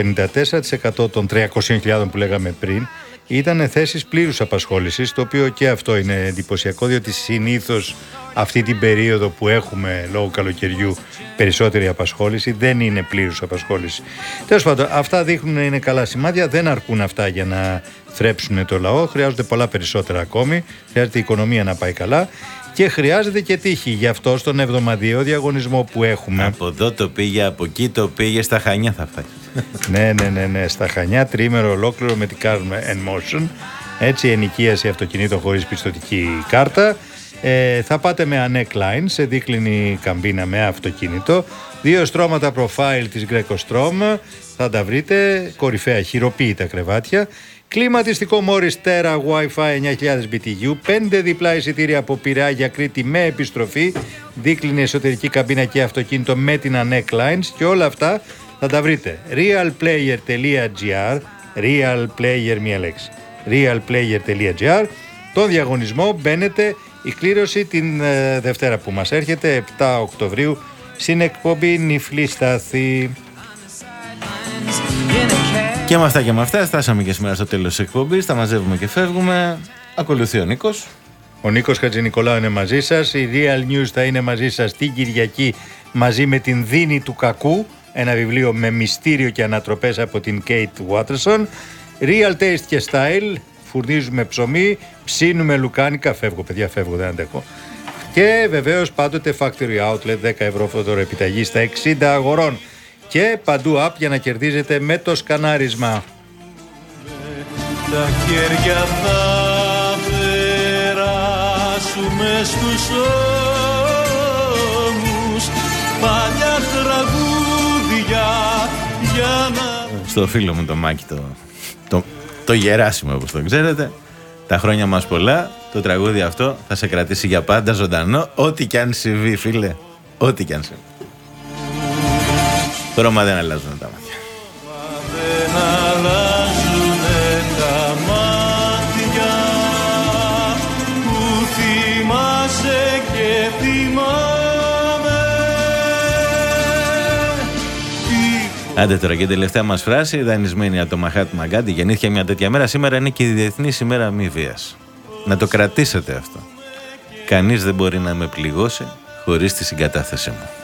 54% των 300.000 που λέγαμε πριν ήταν θέσεις πλήρους απασχόλησης, το οποίο και αυτό είναι εντυπωσιακό, διότι συνήθως αυτή την περίοδο που έχουμε λόγω καλοκαιριού περισσότερη απασχόληση δεν είναι πλήρους απασχόληση. Τέλος πάντων, αυτά δείχνουν να είναι καλά σημάδια, δεν αρκούν αυτά για να θρέψουν το λαό, χρειάζονται πολλά περισσότερα ακόμη, χρειάζεται η οικονομία να πάει καλά και χρειάζεται και τύχη. Γι' αυτό στον εβδομαδιαίο διαγωνισμό που έχουμε. Από εδώ το πήγε, από εκεί το πήγε, στα Χανιά θα φτάσει. Ναι, ναι, ναι, ναι. Στα Χανιά, τρίμερο ολόκληρο με την Car and Motion. Έτσι, ενοικίαση αυτοκινήτων χωρίς πιστοτική κάρτα. Ε, θα πάτε με Anec Line σε δίκλινη καμπίνα με αυτοκίνητο. Δύο στρώματα profile της Greco Strom. Θα τα βρείτε. Κορυφαία χειροποίητα κρεβάτια. Κλιματιστικό Morris Terra Wi-Fi 9000 BTU, 5 διπλά εισιτήρια από Πειραιά για Κρήτη με επιστροφή, δίκλινη εσωτερική καμπίνα και αυτοκίνητο με την Anec Lines και όλα αυτά θα τα βρείτε realplayer.gr realplayer μία λέξη realplayer.gr τον διαγωνισμό μπαίνετε η κλήρωση την ε, Δευτέρα που μας έρχεται 7 Οκτωβρίου στην εκπομπή Νυφλή Σταθή Και με αυτά και με αυτά φτάσαμε και σήμερα στο τέλος της εκπομπής. Τα μαζεύουμε και φεύγουμε. Ακολουθεί ο Νίκος. Ο Νίκος Χατζηνικολάου είναι μαζί σας. Η Real News θα είναι μαζί σας την Κυριακή μαζί με την Δίνη του Κακού. Ένα βιβλίο με μυστήριο και ανατροπές από την Kate Watterson. Real Taste και Style. Φουρνίζουμε ψωμί, ψήνουμε λουκάνικα. Φεύγω παιδιά, φεύγω, δεν αντέχω. Και βεβαίως πάντοτε Factory Outlet 10 ευρώ φωτορο επιταγή στα 60 αγορών. Και παντού app για να κερδίζετε με το σκανάρισμα. Τα χέρια θα περάσουμε στους ώμους Παλιά τραγούδια για να Στο φίλο μου το Μάκη το, το, το Γεράσιμο όπως το ξέρετε. Τα χρόνια μας πολλά. Το τραγούδι αυτό θα σε κρατήσει για πάντα ζωντανό. Ό,τι κι αν συμβεί φίλε. Ό,τι κι αν συμβεί. Τώρα μα δεν αλλάζουν τα μάτια. δεν αλλάζουνε Άντε τώρα και η τελευταία μας φράση, δανεισμένη από το Μαχάτ Μαγκάντι, γεννήθηκε μια τέτοια μέρα. Σήμερα είναι και η Διεθνής ημέρα μη βίας. Να το κρατήσετε αυτό. Κανείς δεν μπορεί να με πληγώσει χωρίς τη συγκατάθεσή μου. Προ